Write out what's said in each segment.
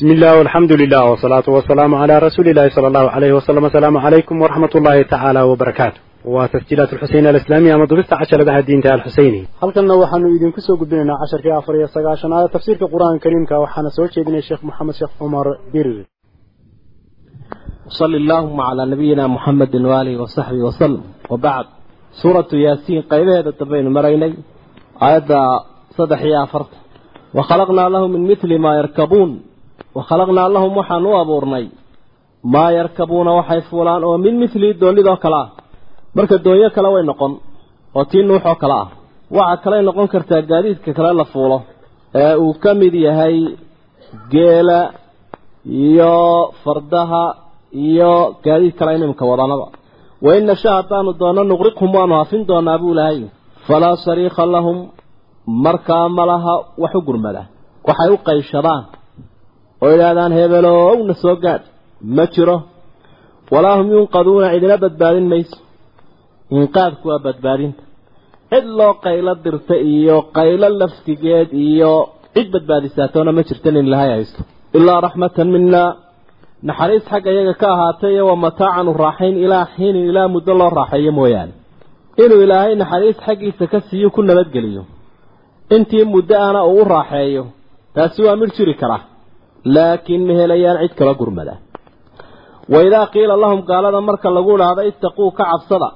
بسم الله والحمد لله والصلاة والسلام على رسول الله صلى الله عليه وسلم السلام عليكم ورحمة الله تعالى وبركاته وتسجيلات الحسين الإسلامية مدرسة عشر لها الدين تعالى الحسيني halkanna waxaanu idinku soo gudbinaynaa casharkii afar iyo sagaashanaad tafsiirka qur-aanka kariimka waxaana soo jeedinay sheekh maxamed sheekh cumar birir وصل اللهم على نبينا محمد وآله وصحبه وسلم وبعد سورة ياسين قيبها تبين مريني آيات صدح يا فرط وخلقنا لهم من مثل ما يركبون wakhalaqnaa lahum waxaan u abuurnay. Maa yarkabuuna waxay fuulaan oo min midlii doonnidoo kale ah. Marka doonyo kale way noqon oo tii nuux oo kale ah. Waxaa kaley noqon kartaa gaadiidka kale la fuulo ee uu ka mid yahay geela iyo fardaha iyo gaadiid kale inimka wadanaba wain nasha haddaanu doono nuqriqhum waanu hafin doonaa buu lahay falaa sariika lahum markaa malaha wax u gurmada waxay u qayshadaan oo yidhaahdaan hebeelowna soo gaadh. Ma jiro. Walaa hum yunqaduuna cidina badbaadin mayso. Inqaadku waa badbaadinta cid loo qaylo dirta iyo qaylo laftigeed iyo cid badbaadisaatoona ma jirtan in ilahay haysto. Ilaa raxmatan minaa naxariis xagga iyaga ka ahaatay wa mataacan u raaxayn ilaa xiinin ilaa muddo loo raaxeeyo mooyaane. Inuu ilaahay naxariis xaggiisa ka siiyo ku nabadgeliyo. Intii muddo ana uu u raaxeeyo taasi waa midh jiri kara laakiin ma helayaan cid kala gurmada. waidaa qiila lahum gaalada marka lagu idhaahdo ittaquu ka cabsada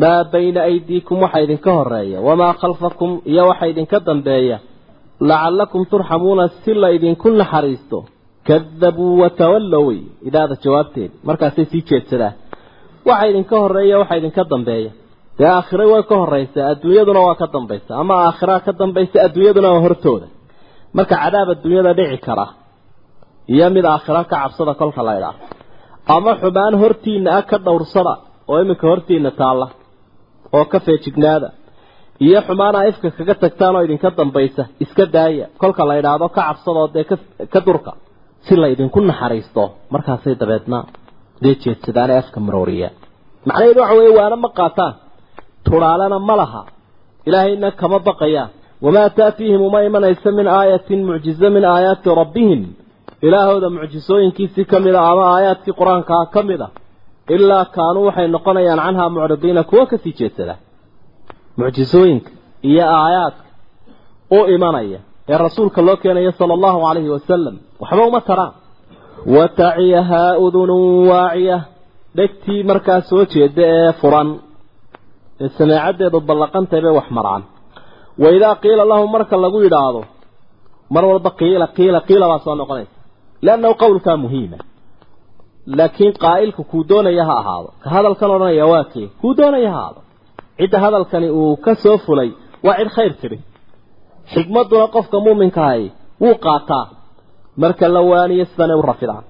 maa bayna aydiikum waxa idinka horreeya wamaa khalfakum iyo waxa idinka dambeeya lacallakum turxamuuna si la idinku naxariisto kadabuu watawallowey idaada jawaabteeda markaasay sii jeedsadaan waxa idinka horreeya waxa idinka dambeeya dee aakhira way ka horeysaa adduunyaduna waa ka dambaysa ama aakhiraa ka dambaysa adduunyaduna waa hortooda marka cadaab adduunyada dhici kara iyo mid aakhira ka cabsada kolka la idhaah ama xumaan hortiina ah ka dhowrsada oo iminka hortiina taalla oo ka feejignaada iyo xumaan aa ifka kaga tagtaan oo idinka dambaysa iska daaya kolka la idhaahdo ka cabsadoo dee ka durka si la idinku naxariisto markaasay dabeedna dee jeedsadaane afka marooriya. Macnaheedu waxa weeye waana ma qaataan turaalena ma laha ilaahayna kama baqayaan wamaa taatiihim uma imanaysa min aayatin mucjiza min aayaati rabbihim ilaahooda mucjisooyinkiisii ka mid a ama aayaadkii qur'aankaa ka mid a ilaa kaanuu waxay noqonayaan canhaa mucridiina kuwo ka sii jeedsada mucjisooyinka iyo aayaadka u imanaya ee rasuulka loo keenaya sala allahu calayhi wasalam waxba uma taraan wa taciyahaa udunun waaciya dhegtii markaa soo jeeda ee furan ee sameecaddeedu ballaqantay bay wax maraan wa idaa qiila lahum marka lagu yidhaahdo mar walba qiila qiila qiila baa soo noqonaysa. Liannahu qowlkaa muhiima. Laakiin qaa'ilku kuu doonaya ha ahaado. Ka hadalkan odhanaya waa kee? Kuu doonaya ha ahaado. Cidda hadalkani uu ka soo fulay waa cid khayr tidhi xikmadduna qofka muuminka ahay wuu qaataa. Marka la waaniyo sidanay u rafidaan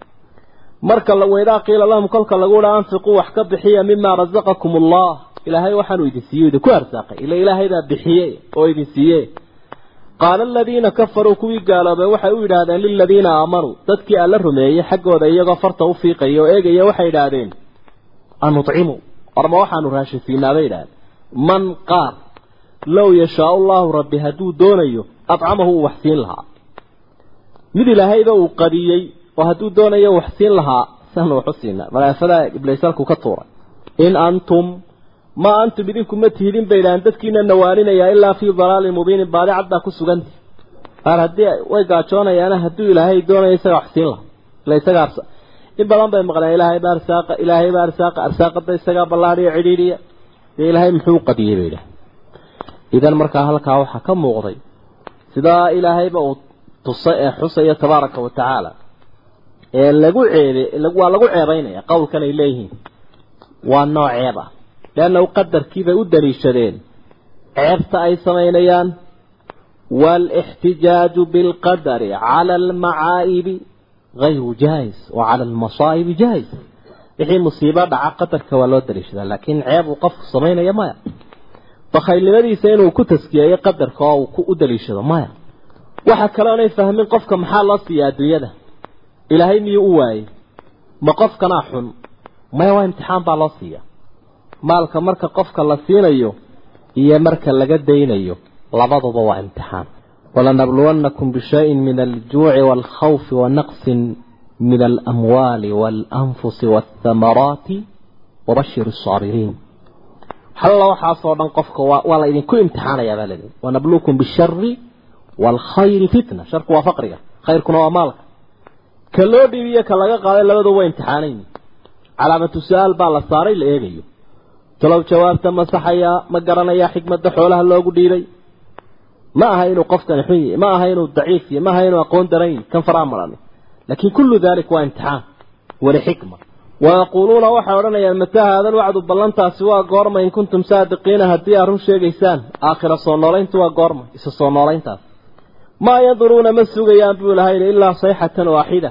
marka waidaa qiila lahum kolka lagu dha anfiquu wax ka bixiya mimaa rasaqakum allah ilaahay waxaanuu idin siiye idinku arsaaqay ila ilaahaydaa bixiye oo idin siiye qaala aladiina kafaruu kuwii gaaloobay waxay u yidhaahdeen liladiina aamanuu dadkii alla rumeeyey xaggooda iyagoo farta u fiiqaya oo eegaya waxay idhaahdeen anucimu orma waxaanu raashinsiinaa bay idhahdeen man qaar low yashaau allahu rabbi hadduu doonayo adcamahu uu wax siin lahaa mid ilaahayba uu qadiyey oo hadduu doonayo wax siin lahaa saanu waxu siinaa malaafadaa ibliisalku ka tuuray in antum ma antum idinku ma tihidin bay idhahaan dadkiina nawaaninaya ilaa fii dalaalin mubiinin baadi cad baa ku suganti qaar haddii way gaajoonayaana hadduu ilaahay doonayo isagaa wax siin lahaa. Ila isagaa arsa in badan bay maqleen ilaahay baa arsaaqa ilaahay baa arsaaqa arsaaqada isagaa ballaadhiya cidhiidhiya. Dee ilaahay muxuu qadiyey bay idhaha idan markaa halkaa waxaa ka muuqday sidaa ilaahayba uu tusay ee xusaya tabaaraka wa tacaala ee lagu ceebe waa lagu ceebaynaya qowlkan ay leeyihiin. Waa nooc ceeb ah leannahu qadarkiibay u daliishadeen ceebta ay samaynayaan waalixtijaaju bilqadari cala almacaa'ibi hayru jaais wa cala almasaa'ibi jaais wixii musiibo dhaca qadarka waa loo daliishadaa laakiin ceeb uu qofku samaynaya maya bakhaylnimadiisa inuu ku taskiyeeyo qadarka oo uu u daliishado maya waxa kale oonay fahmin qofka maxaa loo siiya adduunyada ilaahay miyuu u waayey ma qofkanaa xun maya waa imtixaan baa loo siiya maalka marka qofka la siinayo iyo marka laga daynayo labaduba waa imtixaan. Walanabluwannakum bishayin min aljuuci waalkhawfi wa min alamwaali waalanfusi waathamaraati wabashir asaabiriin xalla waxaasoo dhan qofka waa la idinku imtixaanayaa baa ladii wanabluukum bishari waalkhayri fitna. Sharku waa faqriga. Khayrkuna waa maalka. Ka loo dhibiyo ka laga qaaday labaduba waa imtixaanayn. Calaamatu su'aal baa la saaray la eegayo talow jawaabta masaxayaa ma garanayaa xikmadda xoolaha loogu dhiibay ma aha inuu qofkani xun yahy ma aha inuu daciif yahy ma aha inuu aqoon darayn kan faraa marani laakiin kullu dalik waa imtixaan weli xikma wayaquuluuna waxay odhanayaan mataa haadal wacdu ballantaasi waa goorma in kuntum saadiqiina haddii aa run sheegaysaan. Aakhira soo noolayntu waa goorma isa soo noolayntaas. Maa yanduruuna ma sugayaan buu lahayn ilaa sayxatan waaxida.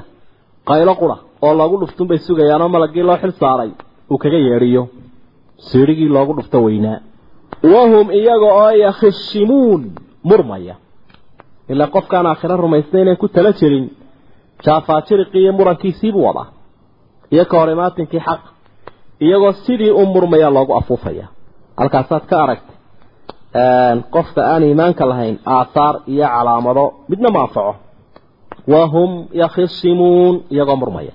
Qaylo qura oo loogu dhuftun bay sugayaan oo malagii loo xil saaray uu kaga yeedhiyo siirigii loogu dhufto weynaa wahum iyaga oo yakhshimuun murmaya. Ilaa qofkaan aakhira rumaysnayn ku tala jirin jaafaajiriqii iyo murankiisiibuu wadaa. Iyo ka hor imaatinkii xaq iyagoo sidii u murmaya loogu afuufaya. Halkaasaad ka aragtay qofka aan iimaanka lahayn aathaar iyo calaamado midna ma anfaco wahum yakhisimuun iyagoo murmaya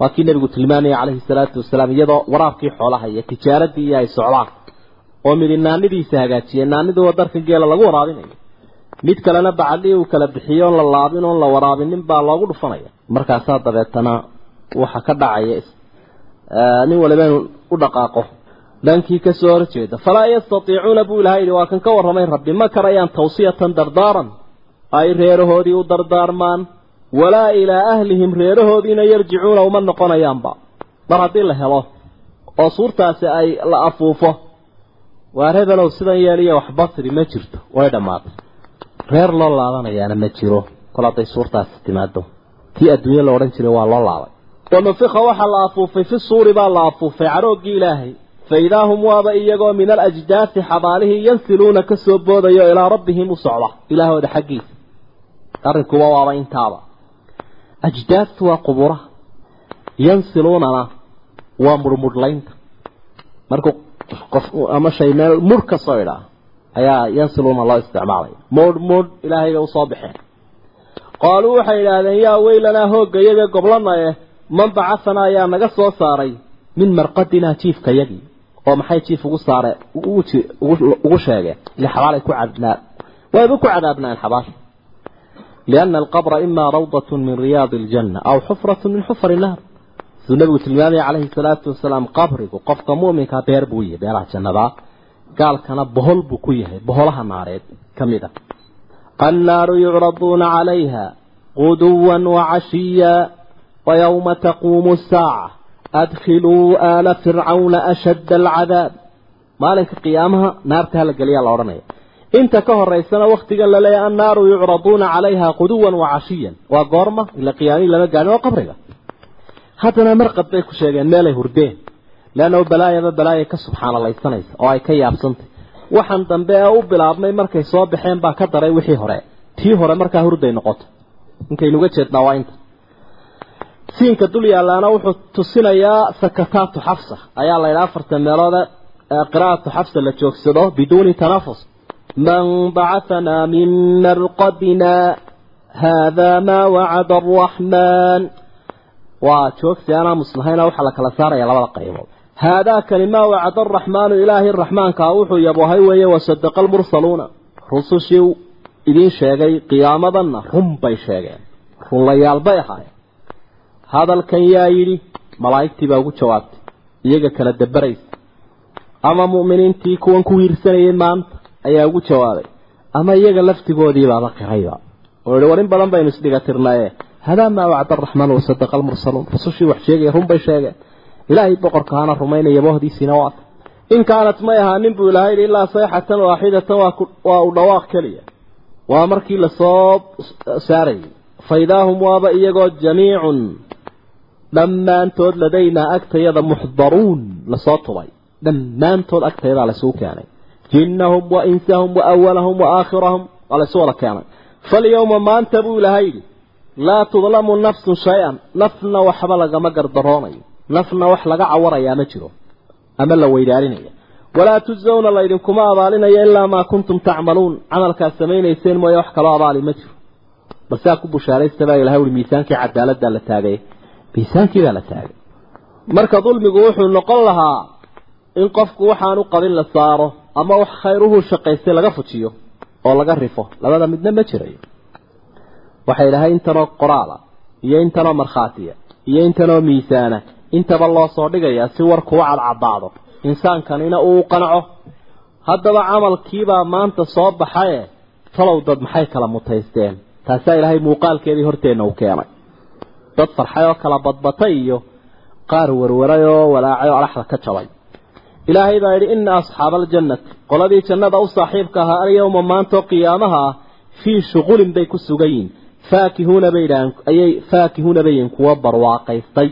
waa kii nebigu tilmaamaya calayhi salaatu wasalaam iyadoo waraabkii xoolaha iyo tijaaradii ay socdaan. Oo midi naanidiisa hagaajiyay naanidii wadarka geela lagu waraabinayo mid kalena bacadii uu kala bixiyo oon la laabin oon la waraabinin baa loogu dhufanaya. Markaasaa dabeetana waxa ka dhacaya nin waliba inuu u dhaqaaqo. Dhankii ka soo horjeeda falaa yastatiicuuna buu ilahay yidhi waa kan ka warramay rabbi ma karayaan tawsiyatan dardaaran. Ay reerahoodii u dardaarmaan walaa ilaa ahlihim reerahoodiina yarjicuuna uma noqonayaanba. Mar haddii la helo oo suurtaasi ay la afuufo waa rebelow sidan yeeliya wax basri ma jirto way dhammaatay. Reer loo laabanayaana ma jiro. Kol hadday suurtaasi timaado tii adduunye la odhan jiray waa loo laabay wanufika waxaa la afuufay fi suuri baa la afuufay carooggii ilaahay. Faidaa hum waaba iyagoo min alajdaafi xabaalihii yansiluuna ka soo boodayo ilaa rabbihim u socda. Ilaahooda xaggiisa. Arrinkuba waaba intaaba ajdaaftu waa quburaha. Yansiluunana waa murmudhlaynta markuu qof ama shay meel mudh ka soo idhaa ayaa yansiluuna loo isticmaalaya. Mudh mudh ilaahay bay u soo baxeen. Qaaluu waxay idhaahdeen yaa weylanaa hoogga yaga goblana eh man bacafana ayaa naga soo saaray min marqadinaa jiifka yagii oo maxay jiif ugu saare ugu sheegeen ile xabaalay ku cadnaa wayba ku cadaabnaan xabaasha liana alqabra imaa rawdatun min riyaadi aljanna aw xufratun min xufari naar siduu nabigu tilmaamaya calayhi salaatu wasalaam qabrigu qofka mu'minkaa beer buu yahay beeraha jannadaa gaalkana bohol buu ku yahay boholaha naareed ka mid a annaaru yucraduuna calayha quduwan wacashiya ويوم تقوم الساعة أدخلوا آل فرعون أشد العذاب مالك قيامها نار تهلق لي inta ka horeysana wakhtigan la leeyahay annaaru yucraduuna calayha quduwan wa cashiyan. Waa goorma ila qiyaamihii lama gaarin waa qabriga. Haddana marqad bay ku sheegeen meelay hurdeen. Leannao balaayaba balaaya ka subxaanalaysanaysa oo ay ka yaabsantay. Waxaan dambe ee u bilaabmay markay soo baxeen baa ka daray wixii hore. Tii hore markaa hurday noqoto. Inkaynuga jeednaa waa inta. Siinka dul yaallaana wuxuu tusinayaa sakataatu xafsa. Ayaa laydha afartan meeloode qira'atu xafsa la joogsado biduuni tanafus man bacahanaa min marqadina haadaa maa wacada araxmaan waa joogsi aanaa muslahayna waxaa la kala saaraya labada qaybood haadaakani maa wacada araxmaanu ilaahay raxmaankaa wuxuu yabohay weeye wasadaqa almursaluuna rusushii idiin sheegay qiyaamadanna run bay sheegeen runlayaal bay ahaayeen hadalkan yaa yidhi malaa'igtii baa ugu jawaabtay iyaga kala dabaraysa ama mu'miniintii kuwan ku hiirsanayay maanta ayaa ugu jawaabay ama iyaga laftigoodii baaba qirayba oo yihi war in badan baynu isdhigatirnaye hadaa maa wacda araxmaan wasadaqa almursaluun rusushii wax sheegaya run bay sheegeen. Ilaahay boqorkaana rumaynaya bohdiisiina waata in kaanat may ahaanin buu ilahay yidhi ilaa sayxatan waaxidatan waa u dhawaaq keliya. Waa markii la soo saarayay faidaahum waaba iyagoo jamiicun. Dhammaantood ladaynaa agtayada muxdaruun la soo tubay. Dhammaantood agtayadaa lasuu keenay jinnahum wa insahum wa awalahum wa aakhirahum waa laysu wada keenay falyowma maanta buu ilahay yidhi laa tudlamu nafsun shay-an nafna waxba lagama gardaroonayo nafna wax laga cawarayaa ma jiro ama la weydaarinaya walaa tujzawna laydinkuma abaalinayo ilaa maa kuntum tacmaluun camalkaad samaynayseen mooye wax kaloo abaali ma jiro balsaa ku bushaaraysta baa ilahay ui miisaankii cadaaladdaa la taagay miisaankii baa la taagay marka dulmigu wuxuu noqon lahaa in qofku waxaanu qabin la saaro ama wax khayruhu shaqaystay laga fujiyo oo laga rifo labada midna ma jirayo. Waxay dhahay intanoo qoraala iyo intanoo markhaatiya iyo intanoo miisaana intaba loo soo dhigayaa si warkuu cadcadaado insaankanina uu qanco haddaba camalkiibaa maanta soo baxaye talow dad maxay kala mutaysteen? Taasaa ilaahay muuqaalkeedii horteenna uu keenay. Dad farxay oo kala badbatay iyo qaar warwaray oo walaacay oo alaxda ka jabay ilaahay baa yidhi ina asxaaba aljannati qoladii jannada u saaxiibka ahaa alyawma maantoo qiyaamaha ah fii shuqulin bay ku sugan yihiin faakihuuna bay dhahaan ayay faakihuuna bay yihiin kuwa barwaaqaystay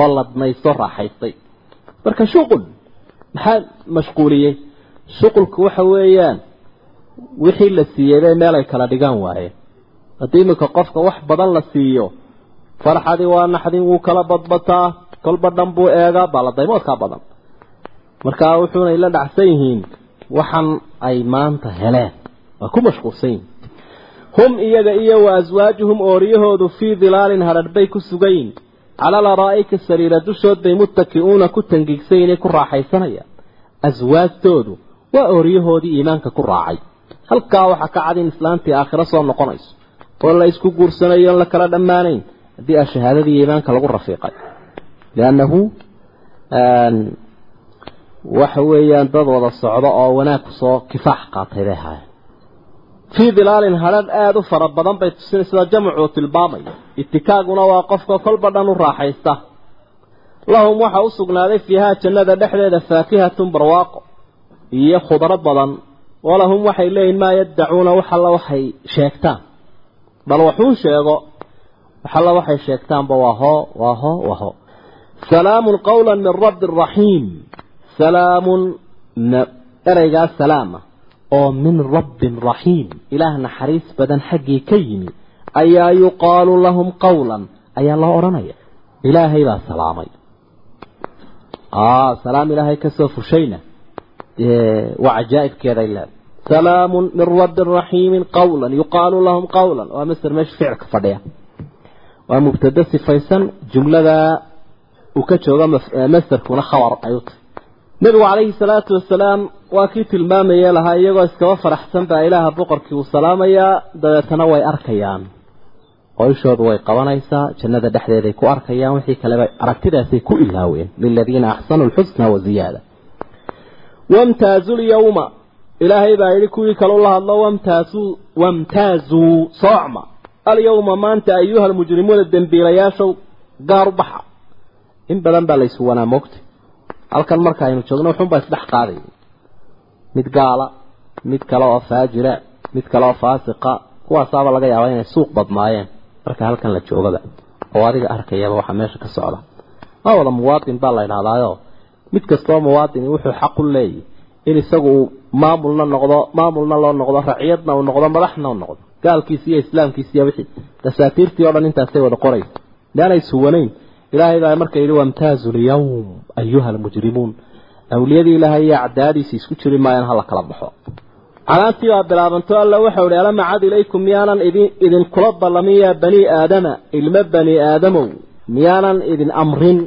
oo ladnaysto raaxaystay. Marka shuqul maxaa mashquuliyey? Shuqulku waxa weeyaan wixii la siiyey bay meel kala dhigaan waayeen haddii iminka qofka wax badan la siiyo farxadii waa naxdin wuu kala badbataa kolba dhan buu eegaa baaladaymoodkaa badan markaa wuxuunay la dhacsan yihiin waxan ay maanta heleen. Waa ku mashquulsan yihiin hum iyaga iyo wa aswaajuhum ooriyahoodu fii dilaalin hadhadh bay ku sugan yihiin cala laraa'ika sariira dushood bay muttaki'uuna ku tangiigsan inay ku raaxaysanayaan. Aswaajtoodu waa ooriyahoodii iimaanka ku raacay. Halkaa waxaa ka cad in islaantii aakhiro soo noqonayso. Oo la isku guursanayo on la kala dhammaanayn haddii a shahaadadii iimaanka lagu rafiiqay. Liannahu waxa weeyaan dad wada socdo oo wanaag ku soo kifaax qaatay bay ahaayeen. Fii dilaalin hadhadh aada u fara badan bay tusin sida jamcuu tilmaamayo. Itikaaguna waa qofka kolba dhan u raaxaysta. Lahum waxa u sugnaaday fiihaa jannada dhexdeeda faakihatun barwaaqo iyo khudro badan. Walahum waxay leeyihiin maa yaddacuuna wax alla waxay sheegtaan. Bal waxuu sheego wax alla waxay sheegtaanba waa hoo waa hoo waa hoo. Salaamun qawla min rabbi raxiim salaamun ereygaa salaama oo min rabbin raxiim ilaah naxariis badan xaggii ka yimi ayaa yuqaalu lahum qawlan ayaa loo odhanaya. Ilaahay baa salaamay. Salaam ilaahay ka soo fushayna. Waa cajaa'ibkeeday leedahay salaamun min rabbin raxiimin qawlan yuqaalu lahum qawlan. Waa master meesha ficilka fadhiya. Waa mubtada sifaysan jumlada uu ka jooga masterkuna khabar ayuu tahay nabigu calayhi salaatu wasalaam waa kii tilmaamaya lahaa iyagoo iskaba faraxsan baa ilaaha boqorkii uu salaamayaa dabeetana way arkayaan. Oo ishoodu way qabanaysaa jannada dhexdeeday ku arkayaan wixii kaleba aragtidaasay ku ilaaween liladiina axsanuu lxusna wa ziyaada. Wamtaazu lyawma ilaahay baa yidhi kuwii kale ula hadlo wamtaazuu wamtaazuu soocma. Alyawma maanta ayuha almujrimuuna dembiilayaashow gaar u baxa. In badan baa laysu wanaa moogta halkan marka aynu joogno wuxuunbaa isdhex qaaday. Mid gaala mid kale oo faajira mid kale oo faasiqa kuwaasaaba laga yaabaa inay suuq badnaayeen. Marka halkan la joogaba oo adiga arkayaba waxaa meesha ka socda. Waa wada muwaadin baa la idhahdaayo mid kastoo muwaadini wuxuu xaq u leeyahy in isagu uu maamulna noqdo maamulna loo noqdo raciyadna uu noqdo madaxna uu noqdo. Gaalkiisi iyo islaamkiisi iyo wixii. Dasaatiirtii oo dhan intaasay wada qoraysa. Leanay suwanayn ilaahay baa marka yidhi wamtaazu lyawm ayuha almujrimuun. Awliyadii ilaahay iyo acdaadiisi isku jiri maayaan hala kala baxo. Canaantii baa bilaabanto alla waxau ihi alam acad ilaykum miyaanan idin idinkula ballamin yaa bani aadama? Ilmo bani aadamow miyaanan idin amrin?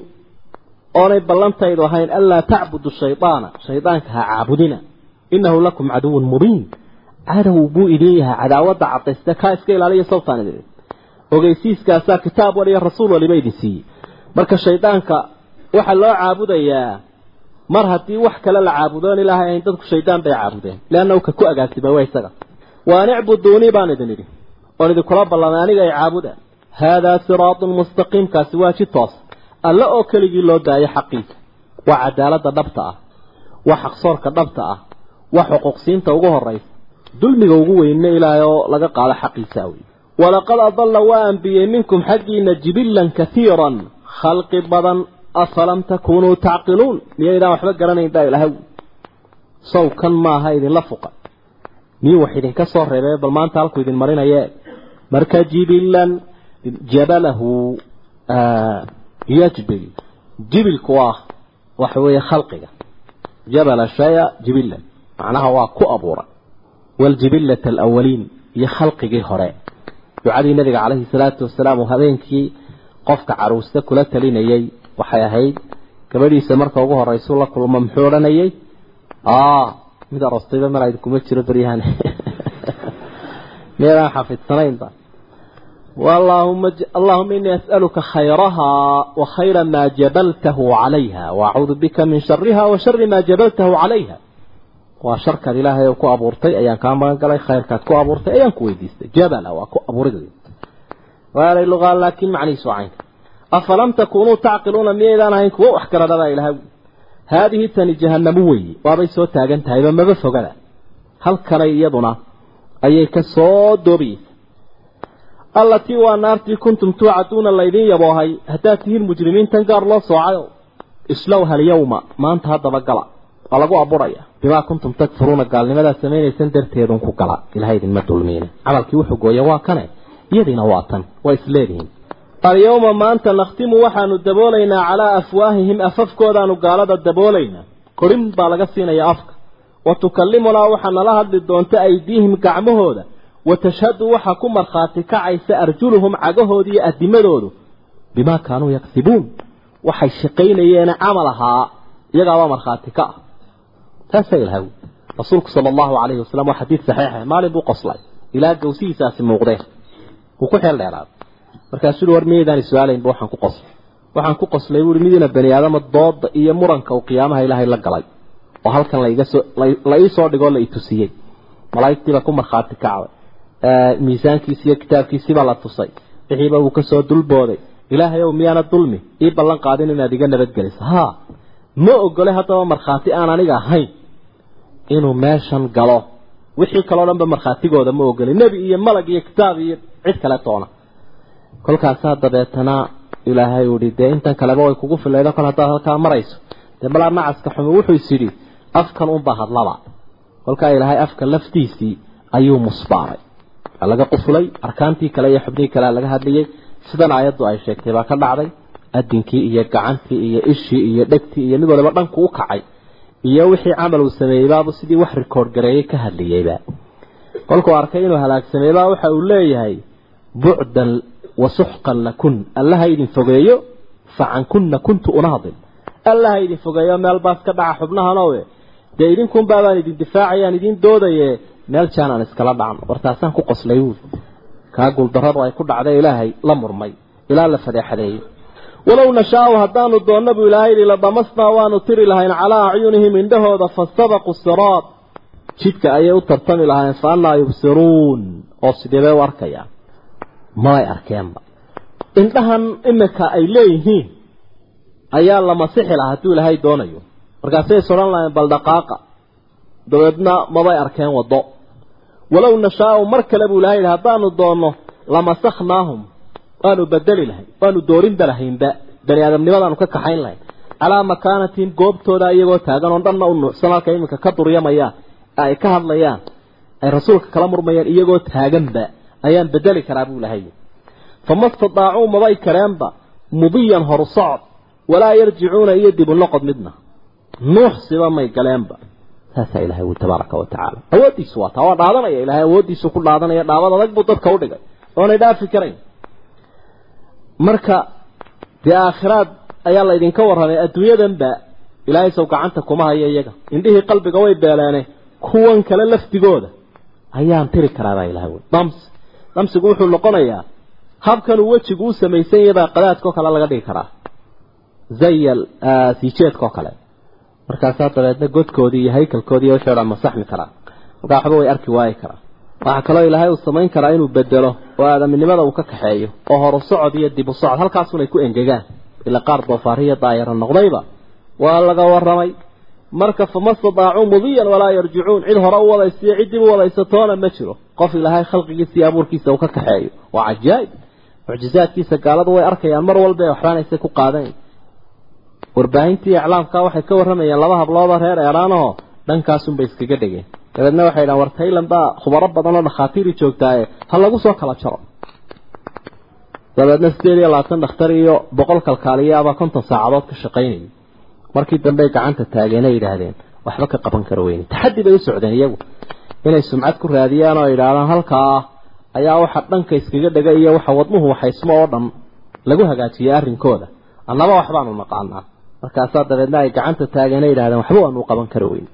Oonay ballantaydu ahayn anlaa tacbudu shaydaana shaydaanka ha caabudina. Inahu lakum caduwun mubiin. Cadow buu idin yahay cadaawadda cadayste kaa iska ilaaliya sawtaan idin ogeysiiskaasaa kitaab waliyo rasuul waliba idin siiyey marka shaydaanka waxaa loo caabudayaa mar haddii wax kale la caabudoon ilaahay ahayn dadku shaydaan bay caabudeen. Leannahu ka ku agaasibay waa isaga. Waan icbuduunii baan idin idhi. Oon idinkula ballamay aniga ay caabuda haadaa siraatun mustaqiimkaasi waa ji toos. Alle oo keligii loo daayo xaqiisa waa cadaaladda dhabta ah waa xaqsoorka dhabta ah waa xuquuqsiinta ugu horaysa dulmiga ugu weynna ilaahay oo laga qaado xaqiisa wey walaqad adalla waa ambiyey minkum xaggiina jibilan kaiiran khalqi badan afalam takunuu tacqiluun miyaydaan waxba garanayn baa ilahay sow kan maaha idinla fuqa miyuu wax idinka soo reebay bal maanta halku idin marinaye marka jibilan jabalahu yajbil jibilku waa waxa weeye khalqiga jabala shaya jibilan macnaha waa ku abuuray waljibillata alawaliin iyo khalqigii hore ducadii nabiga calayhi salaatu wasalaam uu habeenkii qofka caruusta kula talinayay waxay ahayd gabadhiisa marka ugu horeysu la kulmo muxuu odhanayay mid arostayba mar ayd kuma jiro baryahan meelaan xafidsanaynba اللهم اللهم إني أسألك خيرها وخير ما جبلته عليها وأعوذ بك من شرها وشر ما جبلته عليها وشرك إلهي وكو أبورتي أيان كان بانقلي خير كات كو أبورتي أيان كو يديستي جبل وكو أبورتي وهذا اللغة لكن معني سوعين أفلم تكونوا تعقلون ميدان هينك وأحكر هذا إلهي هذه تني جهنموي وابي سو تاغنت هيبا ما بفوغدا هل كري يدنا أي كسو دوبيس allatii waa naartii kuntum tuucaduuna laydin yaboohay haddaad tihiin mujrimiintan gaar loo soocayo islowha alyawma maanta haddaba gala waa lagu aburaya bimaa kuntum takfuruuna gaalnimadaa samaynaysan darteedun ku gala ilahay idinma dulmiine camalkii wuxuu gooya waa kane iyadiina waa tan waa isleedihiin alyawma maanta nakhtimu waxaanu daboolaynaa calaa afwaahihim afafkoodaanu gaalada daboolaynaa korin baa laga siinaya afka. Wa tukallimunaa waxaa nala hadli doonta aydiihim gacmahooda. Watashhadu waxaa ku markhaati kacaysa arjuluhum cagahoodi iyo adimadoodu bimaa kaanuu yaksibuun waxay shaqaynayeene camal ahaa iyagaabaa markhaati ka ah. Taasaa ilahay rasuulku sala allahu calayhi wasalam waa xadiid saxiixa maalin buu qoslay. Ilaa gawsihiisaasi muuqdeen ku xeel dheeraaday markaasuu war miyaydaan su'aalaynba waxaan ku qoslay waxaan ku qoslay buuhi midiina bani aadama dooda iyo muranka uu qiyaamaha ilaahay la galay oo halkan laiga soo la ii soo dhigoo la i tusiyey. Malaa'igtiibaa ku markhaati kacday. Miisaankiisi iyo kitaabkiisiibaa la tusay. Wixiiba uu ka soo dulbooday. Ilaahay ow miyaana dulmi? Ii ballan qaadin inaad iga nabadgeliso haa ma ogole haddaba markhaati aan aniga ahayn inuu meeshan galo. Wixii kaloo dhanba markhaatigooda ma ogolin nebi iyo malag iyo kitaab iyo cid kale toona. Kolkaasaa dabeetana ilaahay uu ihi dee intan kaleba way kugu filaydo kol haddaad halkaa marayso. Dee balaa nacaska xumo wuxuu is afkan unbaa hadlaba kolkaa ilaahay afka laftiisii ayuu musbaaray. Laga qufulay arkaantii kale iyo xubnihii kale laga hadlayay. Sidan aayaddu ay sheegtay baa ka dhacday. Adinkii iyo gacantii iyo ishii iyo dhegtii iyo mid waliba dhanku u kacay. Iyo wixii camal uu sameeyey baabu sidii wax rikoord gareeyey ka hadlayeyba kolkuu arkay inuu halaagsamey baa waxa uu leeyahay bucdan wa suxqan lakun. Allaha idin fogeeyo facan kunna kuntu unaadil allaha idin fogeeyo meel baas ka dhaca xubnahanowe dee idinkunbaa baan idin difaacayaan idin doodaye meel jaan aan iskala dhacno. Wartaasaan ku qoslay wuuli kaa guuldarradu ay ku dhacday ilaahay la murmay. Ilaa la fadeexadeeyo walow nashaau haddaanu doonna buu ilaahay yidhi ladamasnaa waanu tiri lahayn calaa acyunihim indhahooda fastabaqu siraad jidka ayay u tartami lahayn fa annaa yubsiruun. Oo sideebay u arkayaan mabay arkeenba. Indhahan iminka ay leeyihiin ayaa la masixi lahaa hadduu ilaahay doonayo. Markaasay soran lahayn bal dhaqaaqa dabeedna mabay arkeen waddo walow nashaau mar kale buu ilahay yidhi haddaanu doonno lamasaknaahum waanu bedeli lahayn waanu doorinba lahaynba. Bani aadamnimadaanu ka kaxayn lahayn calaa makaanatin goobtooda iyagoo taagan oo dhanna u nuucsan halka iminka ka duryamayaan ay ka hadlayaan ay rasuulka kala murmayaan iyagoo taaganba ayaan bedeli karaa buu ilahay fama stadaacuu mabay kareenba mudiyan horu socod walaa yarjicuuna iyo dib u noqod midna. Nuuxsiba may galeenba. Saasaa ilahay ui tabaaraka wa tacaala. Awooddiisu waa taa waa dhaadanaya. Ilahay awooddiisu ku dhaadanaya dhaabad adag buu dadka u dhigay. Oonay dhaafi karayn. Marka dee aakhiraad ayaa la idinka warramay adduunyadanba ilaahay sow gacanta kuma hayo iyaga. Indhihii qalbiga way beeleene kuwan kale lafdigooda ayaan tiri karaabaa ilahay ui damsi damsigu wuxuu noqonayaa habkanuu wejigu u samaysan yadaa qadaadkao kale laga dhigi karaa. Zayal siijeedkaoo kale. Markaasaa dabeedna godkoodii iyo haykalkoodii iyo wixii o dhan masaxmi karaa. Markaa waxba way arki waayi karaa waxaa kaloo ilaahay uu samayn karaa inuu bedelo oo aadaminimada uu ka kaxeeyo oo horu socod iyo dib u socod halkaasunay ku engegaan. Ila qaar doofaariya daayara noqdayba waa laga warramay. Marka fama stadaacuu mudiyan walaa yarjicuun cid hore u wadaysiyo cid dib u wadaysatoona ma jiro qof ilaahay khalqigiisa iyo abuurkiisa uu ka kaxeeyo. Waa cajaa'ib. Mucjizaadkiisa gaaladu way arkayaan. Mar walba ee waxbaanaysa ku qaadanayn warbaahintii iclaamka waxay ka warramayeen laba habloodoo reer eeraanahoo dhankaasunbay iskaga dhegeen dabeedna waxay dhahan war taylan baa khubaro badan oo dhakhaatiiri joogtaaye. Ha lagu soo kala jaro. Dabeedna sideed iyo labaatan dhakhtar iyo boqol kalkaaliyaabaa konton saacadood ka shaqaynayay markii dambey gacanta taageenay yidhaahdeen. Waxba ka qaban karo weyne taxaddi bay u socdeen iyagu inay sumcad ku raadiyaan oo yidhaahdaan halkaa ayaa waxa dhanka iskaga dhega iyo waxa wadmuhu waxaysmo oo dhan lagu hagaajiyay arrinkooda. Annaba waxbaanu naqaanaa markaasaa dabeedna ay gacanta taageen ay yidhahdeen waxba waanu qaban kari weyne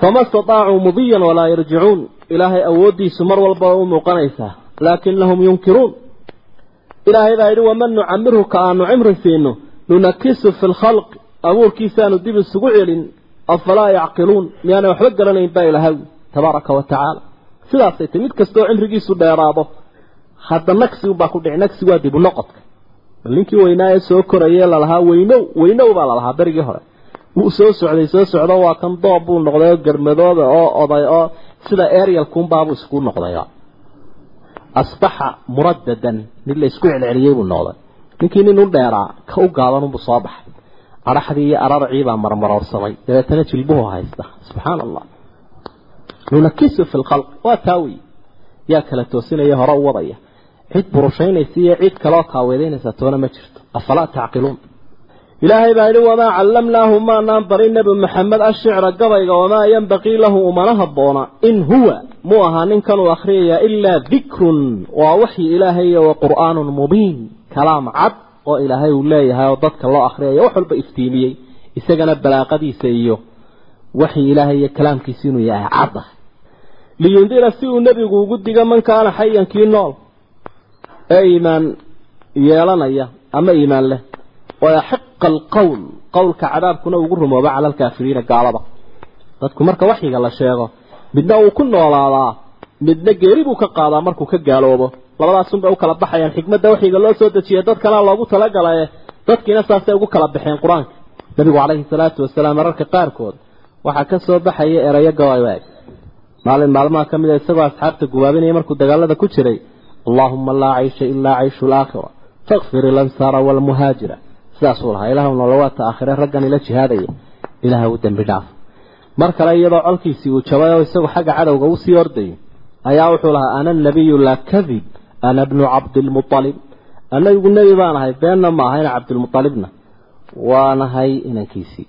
fama istataacuu mudiyan walaa yarjicuun. Ilaahay awooddiisu mar walba u muuqanaysaa laakinahum yunkiruun. Ilaahay baa yidhi waman nucamirhu ka aanu cimri siino nunakisu fi lkhalqi abuurkiisaanu dib isugu celin afalaa yacqiluun miyaanay waxba garanayn baa ilahay tabaaraka wa tacaala. Sidaasay tay mid kastoo cimrigiisu dheeraado hadda nagsigu baa ku dhici nagsigu waa dibu noqodka. Bal ninkii weynaa ee soo korayee lalahaa weynow weynow baa lalahaa berigii hore. Wuu soo socday soo socdo waa kan doob buu noqday oo garmadooda oo oday oo sida eryalkuunbaabuu isku noqday. Asbaxa muradadan mid la isku celceliyey buu noqday. Ninkii nin u dheeraa ka u gaabanunbuu soo baxay. Adhaxdii iyo ararcii baa marmaroorsamay dabeetana jilbuhu haysta subxaana allah nunakisu fi lkhalq waa taa wey yaa kala toosinaya hore u wadaya. Cid burushaynaysa iyo cid kaloo kaaweedaynaysa toona ma jirto. Afalaa tacqiluun. Ilaahay baa yidhi wamaa callamnaahu maanaan barin nebi maxamed ashicra gabayga wamaa yanbaqii lahu umana habboona in huwa muu ahaa ninkanuu akhriyayaa ilaa dikrun waa waxyi ilaahay wa qur'aanun mubiin. Kalaam cad oo ilaahay uu leeyahay oo dadka loo akhriyaya wax walba iftiimiyey. Isagana balaaqadiisa iyo waxyi ilaahay iyo kalaamkiisa inuu yahay cad ah liyundira si uu nebigu ugu diga man kaana xayankii nool. Ee iimaan yeelanaya ama iimaan leh wayaxiqa alqowl qowlka cadaabkuna ugu rumooba cala alkaafiriina gaalada. Dadku marka waxyiga la sheego midna uu ku noolaadaa midna geeri buu ka qaadaa markuu ka gaaloobo. Labadaasunbay u kala baxayaan xikmadda waxyiga loo soo dejiyay dadkana loogu talagalaye dadkiina saasay ugu kala baxeen qur'aanka. Nabigu calayhi salaatu wasalaam mararka qaarkood waxaa ka soo baxaya erayo gawawaag maalin maalmaha ka mid a isagoo asxaabta gubaabinaya markuu dagaalada ku jiray allaahuma laa caysha ilaa cayshu laakhira fakfir ilansaara waalmuhaajira sidaasuu lahaa ilaahw nolowaata aakhire raggan ila jihaadaya ilaah u dembi dhaaf. Mar kale iyadoo colkiisii uu jabay oo isagu xagga cadowga u sii ordayo ayaa wuxuu lahaa ana nabiyu laa kadib ana bnu cabdilmualib anagu nebi baan ahay beenna ma ahayna cabdilmualibna waanahay inankiisii.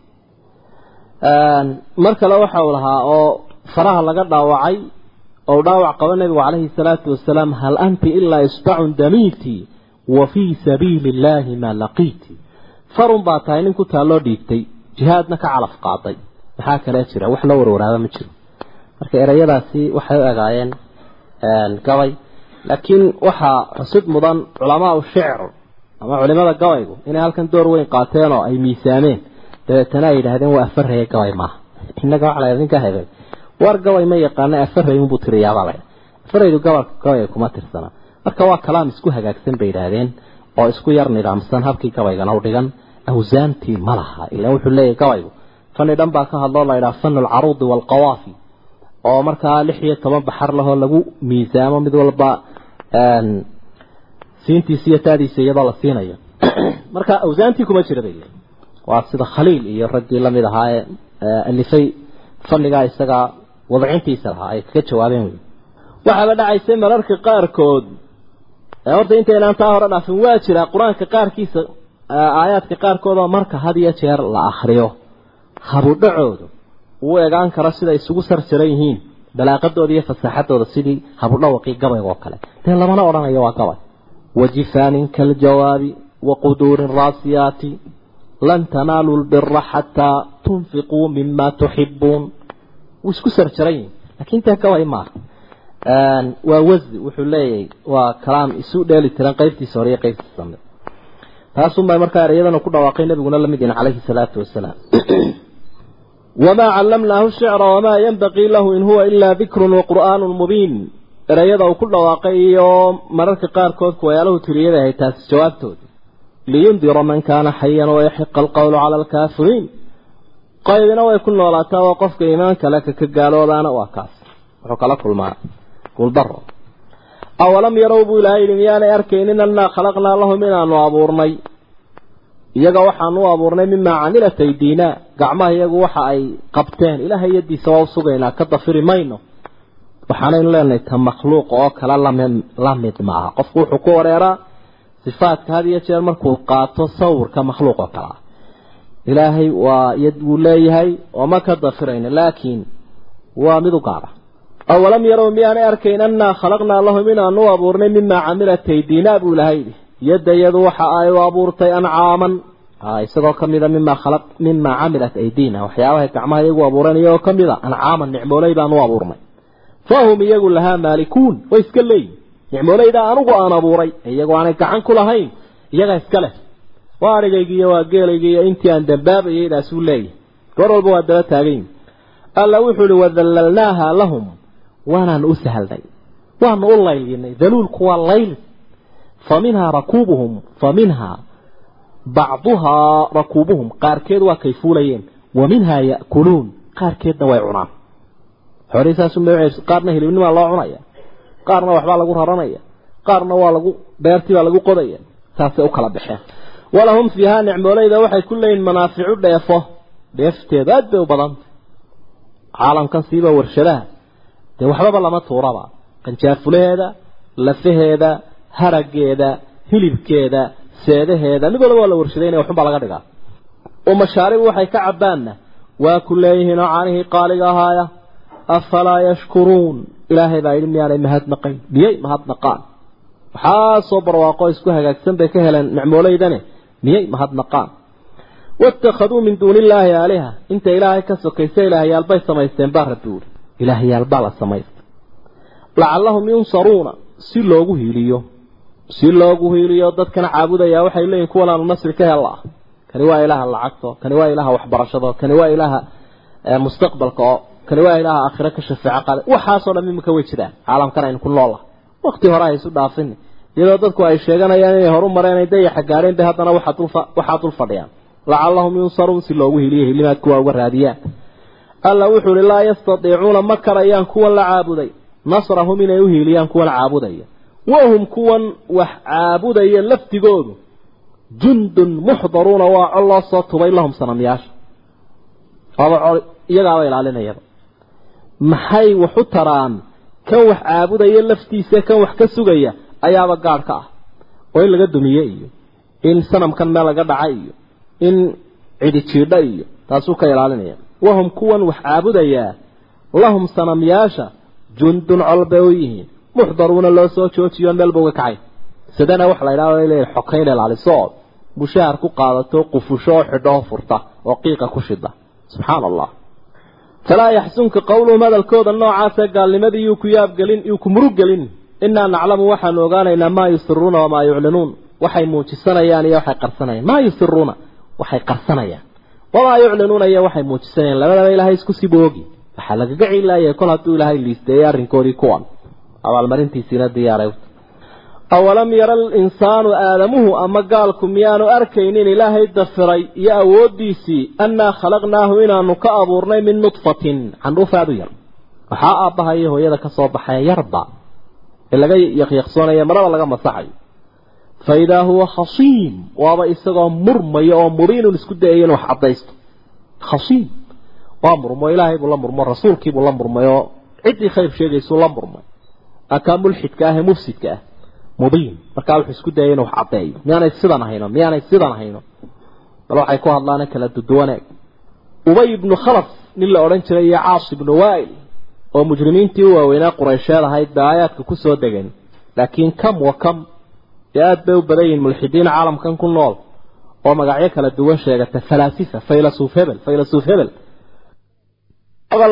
Mar kale waxa uu lahaa oo faraha laga dhaawacay oo dhaawac qaba nebigu calayhi salaatu wasalaam hal anti ilaa isbacun damiiti wa fii sabiili illaahi maa laqiiti. Farun baa tahay nin ku taalloo dhiigtay jihaadna ka calaf qaaday maxaa kale jira? Wax loo warwaraaba ma jiro. Marka ereyadaasi waxay u egaayeen gabay. Laakiin waxaa xusid mudan culamaau shicr ama culimada gabaygu inay halkan door weyn qaateen oo ay miisaameen. Dabeetana ay yidhaahdeen waa afaraya gabay maaha. Innaga waxa la ninka hebel war gabay ma yaqaana afaray unbuu tiriyaabaa la afaraydu gabalka gabayga kuma tirsana. Marka waa kalaam isku hagaagsan bay yidhaahdeen oo isku yar nidaamsan habkii gabaygana u dhigan awsaantii ma laha ilaa wuxuu leeyahay gabaygu fani dhan baa ka hadloo la yidhaha fanu alcaruudi waalqawaafi oo markaa lix iyo toban baxar lahoo lagu miisaamo mid walba siintiisa iyo taadiisa iyadoo la siinayo. Marka awsaantii kuma jira bay waa sida khaliil iyo raggii la mid ahaa ee alifay fanigaa isagaa wadcintiisa lahaa ay kaga jawaabeen wey waxaaba dhacaysay mararka qaarkood horta intaynaan taa hore dhaafin waa jira qur'aanka qaarkiisa aayaadka qaarkood oo marka had iyo jeer la akriyo habudhacoodu uu egaan karo sida isugu sarjaran yihiin balaaqadooda iyo fasaaxadooda sidii habudhawaqii gabayga oo kale. Dee lamana odhanayo waa gabay. Wajifaanin kaljawaabi waquduurin raasiyaati lan tanaaluu lbira xataa tunfiquu mima tuxibuun isku sarjaran yihiin laakiin taa gabay maaha waa wasdi wuxuu leeyahay waa kalaam isu dheeli tiran qaybtiisa hore iyo qaybtiisa dambe. Taasunbaa markaa ereyadana ku dhawaaqay nabiguna la mid yihiin calayhi salaatu wasalaam wamaa callamnaahu shicra wamaa yanbaqii lahu in huwa ilaa dikrun waqur'aanun mubiin. Ereyada uu ku dhawaaqay iyo mararka qaarkood kuwayaalahu tiriyada ahay taasi jawaabtooda liyundira man kaana xayan wayaxiqa alqowlu cala alkaafiriin qaybina way ku noolaataa waa qofka iimaanka le kaka gaaloodaana waa kaas. Wuxuu kala kulmaa. Guuldaro awalam yarow buu ilaahay yidhi miyaanay arkaynin annaa khalaqnaa lahum inaanu abuurnay. Iyaga waxaanu u abuurnay mimaa camilat aydiina gacmaha iyagu waxa ay qabteen. Ilaahay yadiisa waa u ka dafiri mayno. Waxaanaynu leenahay ta makhluuq oo kale la mid maaha. Qofku wuxuu ku wareeraa sifaadka had iyo jeer markuu qaato sawirka makhluuq oo kale. ah ilaahay waa yad wuu leeyahay oo ma ka dafirayna laakiin waa mid u gaara awalam yarow miyaanay arkayn annaa khalaqnaa lahum inaanu abuurnay mimaa camilat aydinaa buu ilahay yadda yadu waxa ay u abuurtay ancaaman. Isagoo ka mida mimaa khalaq mimaa camilat aydina waxyaabahay gacmaha iyagu abuureen iyagoo ka mida ancaaman nicmooley baan u abuurnay. Fahum iyagu lahaa maalikuun way iska leeyihiin nicmooleyda anugu aan abuuray iyagoo aanay gacan ku lahayn iyagaa iska leh waa arigaygiiyo waa geelaygiiyo intii aan dambaabayay daasuu leeyahay goor walba waa daba taagayn alla wuxuu ihi wadallalnaaha lahum. Waanaanu u sahalnay waanu u laylinay. Daluulku waa layl. Fa minhaa rakuubuhum fa minhaa bacduhaa rakuubuhum. Qaarkeed waa kay fuulayeen. Wa minhaa ya'kuluun. Qaarkeedna way cunaan. Xoolihii saasuu magaceesu qaarna hilibnimaa loo cunaya qaarna waxbaa lagu raranaya. Qaarna waa lagu beertii baa lagu qodaya saasay u kala baxeen walahum fiihaa nicmooleyda waxay ku leeyihiin manaaficu dheefo. Dheefteedu aad bay u badanta caalamkan siiba warshadaha. Dee waxbaba lama tuuraba. Qanjaafulaheeda lafaheeda harageeda hilibkeeda seedaheeda mid walba waa la warshadaynaya waxunbaa laga dhigaa. Oo mashaaribu waxay ka cabbaanna waa ku leeyihiin oo caanihii qaaliga ahaaya afalaa yashkuruun? Ilaahay baa yidhi miyaanay mahadnaqayn miyay mahadnaqaan waxaa soo barwaaqo isku hagaagsan bay ka heleen nicmooleydane miyay mahadnaqaan? Waittakhaduu min duuni illaahi aaliha. Inta ilaahay ka sokaysa ilaahyaalbay samaysteen baa rabbi uri ilaahyaalbaa la samaystay lacallahum yunsaruuna si loogu hiiliyo. Si loogu hiiliyo dadkana caabudaya. Waxay leeyihiin kuwan nasri ka hella ah kani waa ilaaha lacagto kani waa ilaaha waxbarashado kani waa ilaaha mustaqbalka oo kani waa ilaaha aakhiro ka shafeeco qaada. Waxaasoo dhan imika way jiraan caalamkan aynu ku noolah waqti hore haysu dhaafin iyadoo dadku ay sheeganayaan inay horu mareen ay dayaxa gaareen bay haddana waxaa dul fadhiyaan. Lacallahum yunsaruun si loogu hiliyo hilimaad kuwa uga raadiyaan. Alla wuxuu uhi laa yastadiicuuna ma karayaan kuwan la caabuday. Nasrahum inay u hiiliyaan kuwan caabudaya wahum kuwan wax caabudaya laftigoodu jundun muxdaruuna waa col loo soo tubay lahum sanamyaasha waaba col iyagaaba ilaalinayaba. Maxay wax u taraan? Kan wax caabudaya laftiisa kan wax ka sugaya ayaaba gaadh ka ah. Oo in laga dumiye iyo in sanamkan meel laga dhaca iyo in cidi jiidho iyo taasuu ka ilaalinaya. Wahum kuwan wax caabudayaa lahum sanamyaasha jundun col bay u yihiin. Muxdaruuna loo soo joojiyo meelba uga kacay. Sidana waxa la yidhahda leeyahay xokayn ilaaliso oo mushaar ku qaadato qufusho oo xidho oo furta oo qiiqa ku shida subxaana allah falaa yaxsunka qowluhum hadalkooda noocaasa gaalnimadii yuu ku yaabgelin yuu ku muruggelin innaa naclamu waxaanu ogaanaynaa maa yusiruuna wamaa yuclinuun. Waxay muujisanayaan iyo waxay qarsanayaan. Maa yusiruuna waxay qarsanayaan. Wamaa yuclinuuna iyo waxay muujisanayaan. Labadaba ilaahay isku siba ogi waxaa lagaga cilaayay kol hadduu ilaahay liisteeyey arrinkoodii kuwan. Abaalmarintiisiina diyaaray. Awalam yara alinsaanu aadamuhu ama gaalku miyaanu arkaynin ilaahay dafiray iyo awooddiisii annaa khalaqnaahu inaanu ka abuurnay min nudfatin candhuufaadu yar. Waxaa aabbaha iyo hooyada ka soo baxaya yarba laga yaqyaqsoonaya maraba laga masaxayo fa idaa huwa khasiim waaba isagoo murmayo oo mubiinun isku dayayo inu wax caddaysto. Khasiim waa murmo ilaahay buu la murmo rasuulkiibuu la murmay oo ciddii khayr sheegaysuu la murmay. Akaa mulxidka ah ee mufsidka ah. Mubiin markaa wuxuu isku dayay inuu wax caddeeyo. Miyaanay sidan ahayno? Miyaanay sidan ahayno? Bal waxay ku hadlaane kala duduwaneeg ubay ibnu khalaf nin la odhan jiray iyo caas ibnu waa'il oo mujrimiintii u waaweynaa quraysheed ahayd ba aayaadka ku soo degeen. Laakiin kam wa kam ee aada bay u badan yihiin mulxidiin caalamkan ku nool oo magacyo kala duwan sheegata. Falaasifa faylasuuf hebel faylasuuf hebel.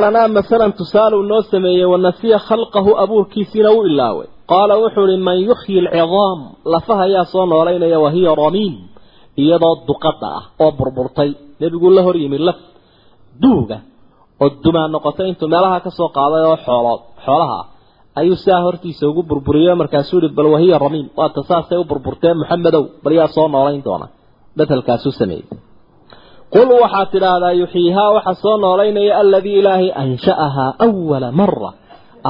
Lanaa masalan tusaale uu noo sameeyey wanasiya khalqahu abuurkiisiina u ilaaway. Qaala wuxuu ihi man yuxyi alcidaam lafaha yaa soo noolaynaya wahiya ramiim iyadoo duqada ah oo burburtay. Nebiguu la hor yimi laf duuga oo dumaan noqotay intuu meelaha ka soo qaaday oo xoolood xoolaha ah ayuu saa hortiisa ugu burburiyo markaasuu yihi bal wahiya ramiim. Waata saasay u burburtee maxamedow bal yaa soo noolayn doona. Bedelkaasuu sameeyey. Qul waxaad tidhaahdaa yuxyiihaa waxa soo noolaynaya aladii ilaahay ansha'ahaa awala mara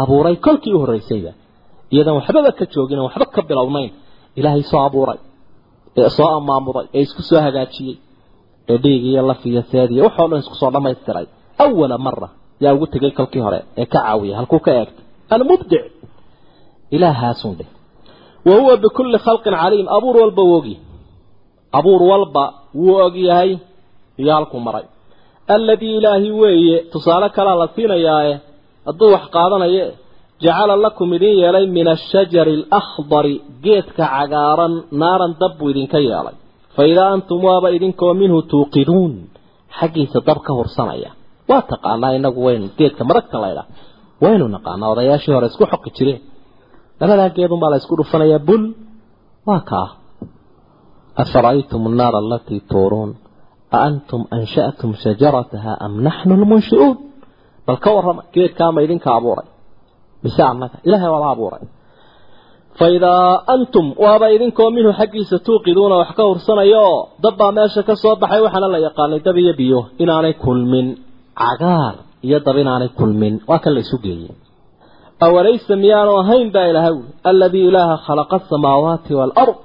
abuuray kolkii u horraysayba. Iyadan waxbaba ka joogin oo waxba ka bilownayn. Ilaahay soo abuuray ee soo amaamuday ee isku soo hagaajiyey ee dhiig iyo laf iyo seed iyo waxoo dhan isku soo dhammaystiray awala mara yaa ugu tegay kolkii hore ee ka caawiyay halkuu ka eegtay almubdic ilaahaasun dheh wa huwa bikulli khalqin caliim abuur walba wuu ogyahay abuur walba wuu og yahay iyo halkuu maray alladii ilaahi weeye tusaale kalaa la siinayaae hadduu wax qaadanaye jacala lakum idin yeelay min ashajari alakhdari geedka cagaaran naaran dab buu idinka yeelay fa idaa antum waaba idinkoo minhu tuuqiduun xaggiisa dab ka hursanaya waa taqaanaa inagu waynu geedka maragta laydhaa waynu naqaanaa odayaashii hore isku xoqi jireen. Labadaa geedunbaa la isku dhufanayaa bul waa kaa. Afara'aytum annaara alatii tuuruun? A antum ansha'tum shajarataha am naxnu lmunshi'uun bal ka warrama geedkaama idinka abuuray. Mise annaga ilaahay waaba abuuray. Fa idaa antum waaba idinkoo minhu xaggiisa tuuqiduuna wax ka hursanaya oo dabbaa meesha ka soo baxay waxaana la yaqaanay dab iyo biyo inaanay kulmin cagaar iyo dab inaanay kulmin waa kan la isu geeyey. Awalaysa miyaanu ahayn baa ilaahay uli alladii ilaaha khalaqa asamaawaati waalard